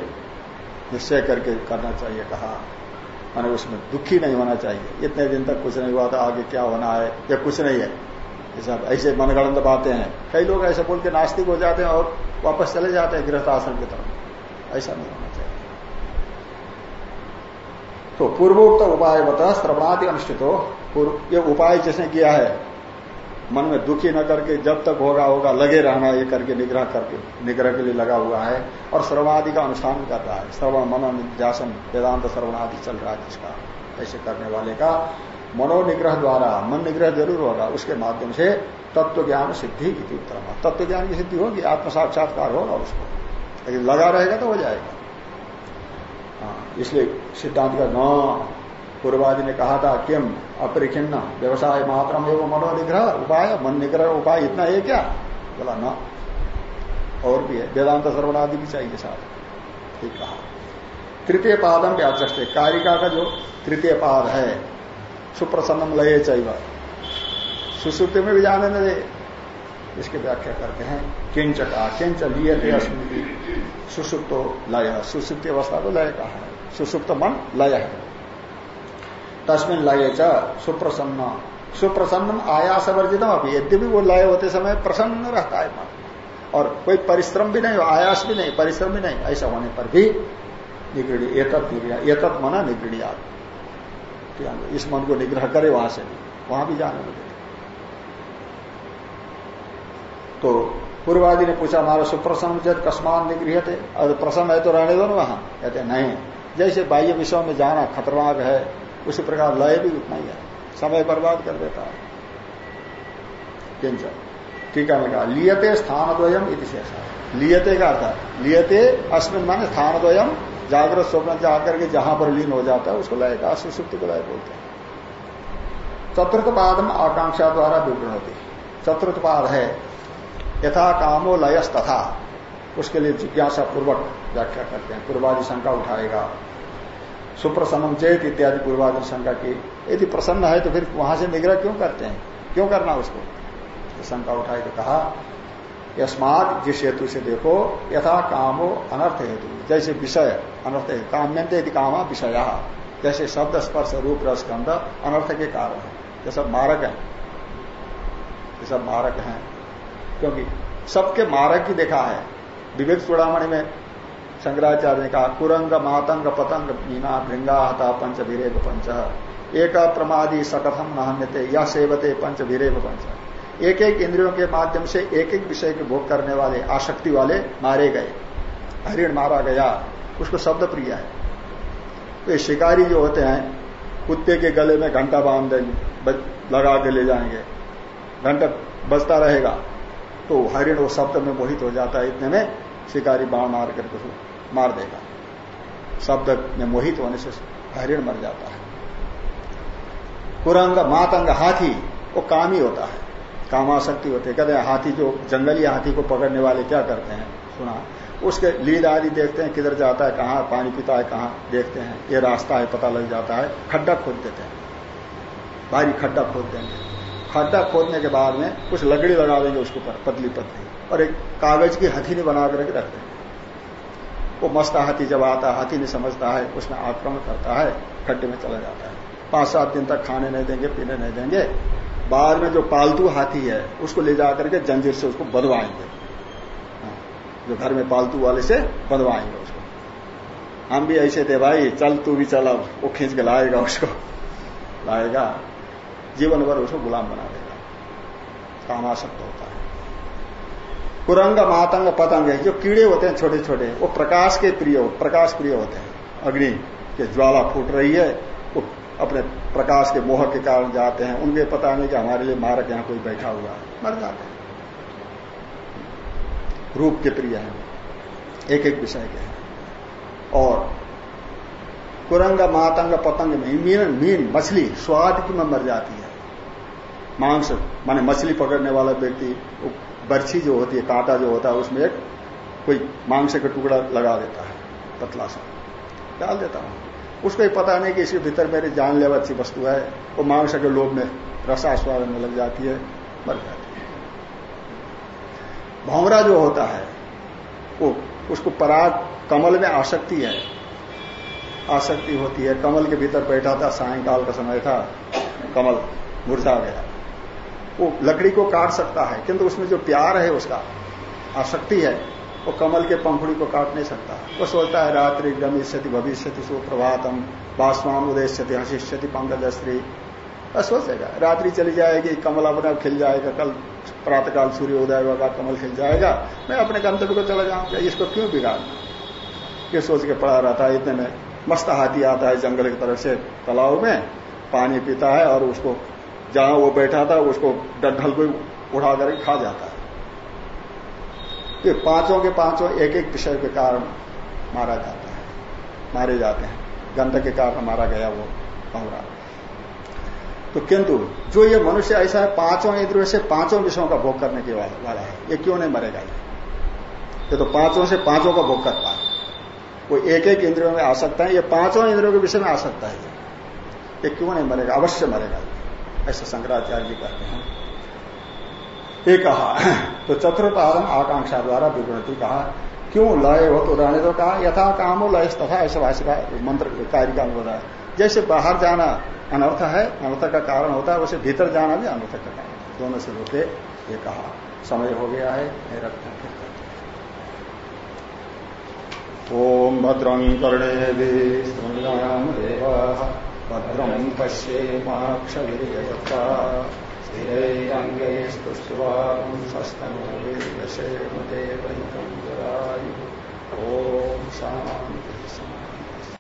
निश्चय करके करना चाहिए, कहा। माने उसमें दुखी नहीं होना चाहिए। इतने दिन तक कुछ नहीं हुआ था, आगे क्या होना है, या कुछ नहीं है। सब ऐसे मनगणन बातें हैं। कई लोग ऐसे बोल के नास्तिक हो जाते हैं और वापस चले जाते हैं गृहस्थ आश्रम की तरफ़। ऐसा नहीं होना चाहिए। तो पूर्वोक्त उपाय बता श्रवणादि अनुष्ठित। हो ये उपाय जिसने किया है मन में दुखी न करके जब तक होगा होगा लगे रहना ये करके निग्रह करके निग्रह के लिए लगा हुआ है। और श्रवणादि का अनुष्ठान कर रहा है। श्रवण मनोनिध्यासन वेदांत श्रवणादि चल रहा है जिसका ऐसे करने वाले का मनोनिग्रह द्वारा मन निग्रह ज़रूर होगा। उसके माध्यम से तत्व ज्ञान सिद्धि की उत्तर तत्व ज्ञान की सिद्धि होगी आत्म साक्षात्कार होगा उसको। लेकिन लगा रहेगा तो हो जाएगा। हाँ, इसलिए सिद्धांत का न पूर्वादि ने कहा था किम अपरिखिन्न, व्यवसाय मात्र मनोनिग्रह, उपाय मन निग्रह उपाय इतना है क्या? बोला, न। और भी है, वेदांत सर्वनादि भी चाहिए साथ ठीक कहा। तृतीय पादम व्याचस्ते कारिका का जो तृतीय पाद है, सुप्रसन्नम लय चाहिए सुश्रुति में भी जाने न दे। इसकी व्याख्या करते हैं। किंच का किंच लिए सुसुप्त लय। सुसुप्ति अवस्था को लय कहा। है सुसुप्त मन लय। है तस्मिन लय च सुप्रसन्न। सुप्रसन्न आयास वर्जितम अभी यद्यपि वो लय होते समय प्रसन्न रहता है। मन और कोई परिश्रम भी नहीं, आयास भी नहीं, परिश्रम भी नहीं। ऐसा होने पर भी निगृणी एतत् मना निगृणिया इस मन को निग्रह करे वहाँ से भी। वहाँ भी जाने लगे। तो पूर्वादि ने पूछा हमारा सुप्रसन्न जब कस्मान निगृह थे और प्रसन्न है तो रहने दो ना वहाँ। कहते नहीं। जैसे बाह्य विषयों में जाना खतरनाक है उसी प्रकार लय भी उतना ही है। समय बर्बाद कर देता है। टीका में कहा, लियते स्थान द्वयम इति लियते का अर्थ, लियते अस्मिन माने स्थान द्वयम जागृत स्वप्न जाकर के जहाँ पर लीन हो जाता है, उसको लय का सुसुप्ति को लय बोलते हैं। चतुर्थ पाद में आकांक्षा द्वारा विवरण होती चतुर्थ पाद है, यथा कामो लयस तथा उसके लिए जिज्ञासा पूर्वक व्याख्या करते हैं। पूर्वादि शंका उठाएगा। सुप्रसन्नम चेत इत्यादि पूर्वादि शंका की। यदि प्रसन्न है तो फिर वहाँ से निग्रह क्यों करते हैं? क्यों करना उसको? तो शंका उठाए तो कहा, यस्मात जिस हेतु से देखो, यथा कामो अनर्थ हेतु। जैसे विषय अनर्थ है काम्यंत यदि कामा विषय। जैसे शब्द, स्पर्श, रूप, रस, गंध अनर्थ के कारण है। ये सब मारक है। ये सब मारक हैं। क्योंकि सबके मारक ही देखा है। विवेक चूड़ामणि में शंकराचार्य ने कहा, कुरंग, मातंग, पतंग, मीना, भृंगा, हता, पंच, वीरेव, पंच। एक प्रमादी सकथम नहन्यते या सेवते, पंच, वीरेव, पंच। एक एक इंद्रियों के माध्यम से एक एक विषय के भोग करने वाले, आसक्ति वाले मारे गए। हरिण मारा गया, उसको शब्द प्रिय है। तो शिकारी जो होते हैं, कुत्ते के गले में घंटा बाँध देंगे लगा के ले जाएँगे। घंटा बजता रहेगा तो हरिण वो शब्द में मोहित हो जाता है, इतने में शिकारी बाण मार करके। मार देगा। शब्द में मोहित होने से हरिण मर जाता है। कुरंग, मातंग, हाथी, वो काम ही होता है। कामाशक्ति होती है। कहते हैं, हाथी जो जंगली हाथी को पकड़ने वाले क्या करते हैं? सुना। उसके लीड आदि देखते हैं, किधर जाता है, कहाँ, पानी पीता है, कहाँ, देखते हैं। ये रास्ता है, पता लग जाता है। खड्डा खोद देते हैं। भारी खड्डा खोद देंगे। खड्डा खोदने के बाद में कुछ लकड़ी लगा देंगे उसके ऊपर पतली पतली और एक कागज़ की हथीनी बना करके रख देंगे वो मस्त हाथी जब आता है हाथी नहीं समझता है, उसमें आक्रमण करता है, खड्डे में चला जाता है। पाँच सात दिन तक खाने नहीं देंगे, पीने नहीं देंगे। बाद में जो पालतू हाथी है, उसको ले जाकर के जंजीर से उसको बधवाएँगे। जो घर में पालतू वाले से बंधवाएँगे उसको। हम भी ऐसे थे भाई, चल तू भी चल अब, वो खींच के लाएगा उसको। लाएगा जीवन भर उसको गुलाम बना देगा। काम कामाशक्त होता है। कुरंग, मातंग, पतंग है जो कीड़े होते हैं छोटे छोटे वो प्रकाश के प्रिय प्रकाश प्रिय होते हैं। अग्नि के ज्वाला फूट रही है, वो अपने प्रकाश के मोह के कारण जाते हैं। उनके पता नहीं कि हमारे लिए मारक यहाँ कोई बैठा हुआ है, मर जाते हैं। रूप के प्रिय हैं एक एक विषय के हैं। और कुरंग, मातंग, पतंग में मीन मीन, मछली, स्वाद की मर जाती है। मांस, माने मछली पकड़ने वाला व्यक्ति बर्छी जो होती है, कांटा जो होता है, उसमें एक कोई मांस का टुकड़ा लगा देता है, पतला सा, डाल देता हूँ। उसको ही पता नहीं कि इसके भीतर मेरी जानलेवा अच्छी वस्तु है, वो मांस के लोभ में रसास्वाद में लग जाती है, मर जाती है। भौमरा जो होता है, वो, उसको पराग कमल में आसक्ति है। आसक्ति होती है, कमल के भीतर बैठा था, सायंकाल का समय था, कमल मुरझा गया। वो लकड़ी को काट सकता है, किंतु उसमें जो प्यार है उसका, आसक्ति है, वो कमल के पंखुड़ी को काट नहीं सकता। वो सोचता है, रात्रि गमिष्यति भविष्य सुप्रभातम बासवान उदयश्यति हंसिष्यति स्त्री सोचेगा, रात्रि चली जाएगी, कमल अपना खिल जाएगा, कल प्रातःकाल सूर्य उदय होगा कमल खिल जाएगा। मैं अपने गंतव्य को चला जाऊँगा, इसको क्यों बिगाड़ना? ये सोच के पड़ा रहता है, इतने में मस्त हाथी आता है जंगल की तरफ़ से, तालाब में, पानी पीता है और उसको जहाँ वो बैठा था, उसको डढल को उठा कर खा जाता है। ये पाँचों के पाँचों एक एक विषय के कारण मारा जाता है, मारे जाते हैं। गंध के कारण मारा गया वो भंवरा तो किंतु, जो ये मनुष्य ऐसा है, पाँचों इंद्रियों से पाँचों विषयों का भोग करने के वाला है। ये क्यों नहीं मरेगा ये? ये तो पाँचों से पाँचों का भोग करता है। वो एक एक इंद्रियों में आ सकता है, ये पाँचों इंद्रियों के विषय में आ सकता है। ये क्यों नहीं मरेगा? अवश्य मरेगा ऐसा शंकराचार्य जी कहते हैं। ये कहा तो चतुर्पादन आकांक्षा द्वारा विवृति कहा, क्यों लय हो तो रहने तो कहा, यथा काम हो लय तथा ऐसे भाष्य का मंत्र कार्य का अनुवाद जैसे बाहर जाना अनर्थ है, अनर्थ का कारण होता है, वैसे भीतर जाना भी अनर्थ का कारण दोनों से होते ये कहा, समय हो गया है ओम भद्रं कर्णे देवा। भद्रं पश्येमाक्षता स्थिरंगे स्तुष्टवास्तनोशेमदेवैकं ओम शांति शांति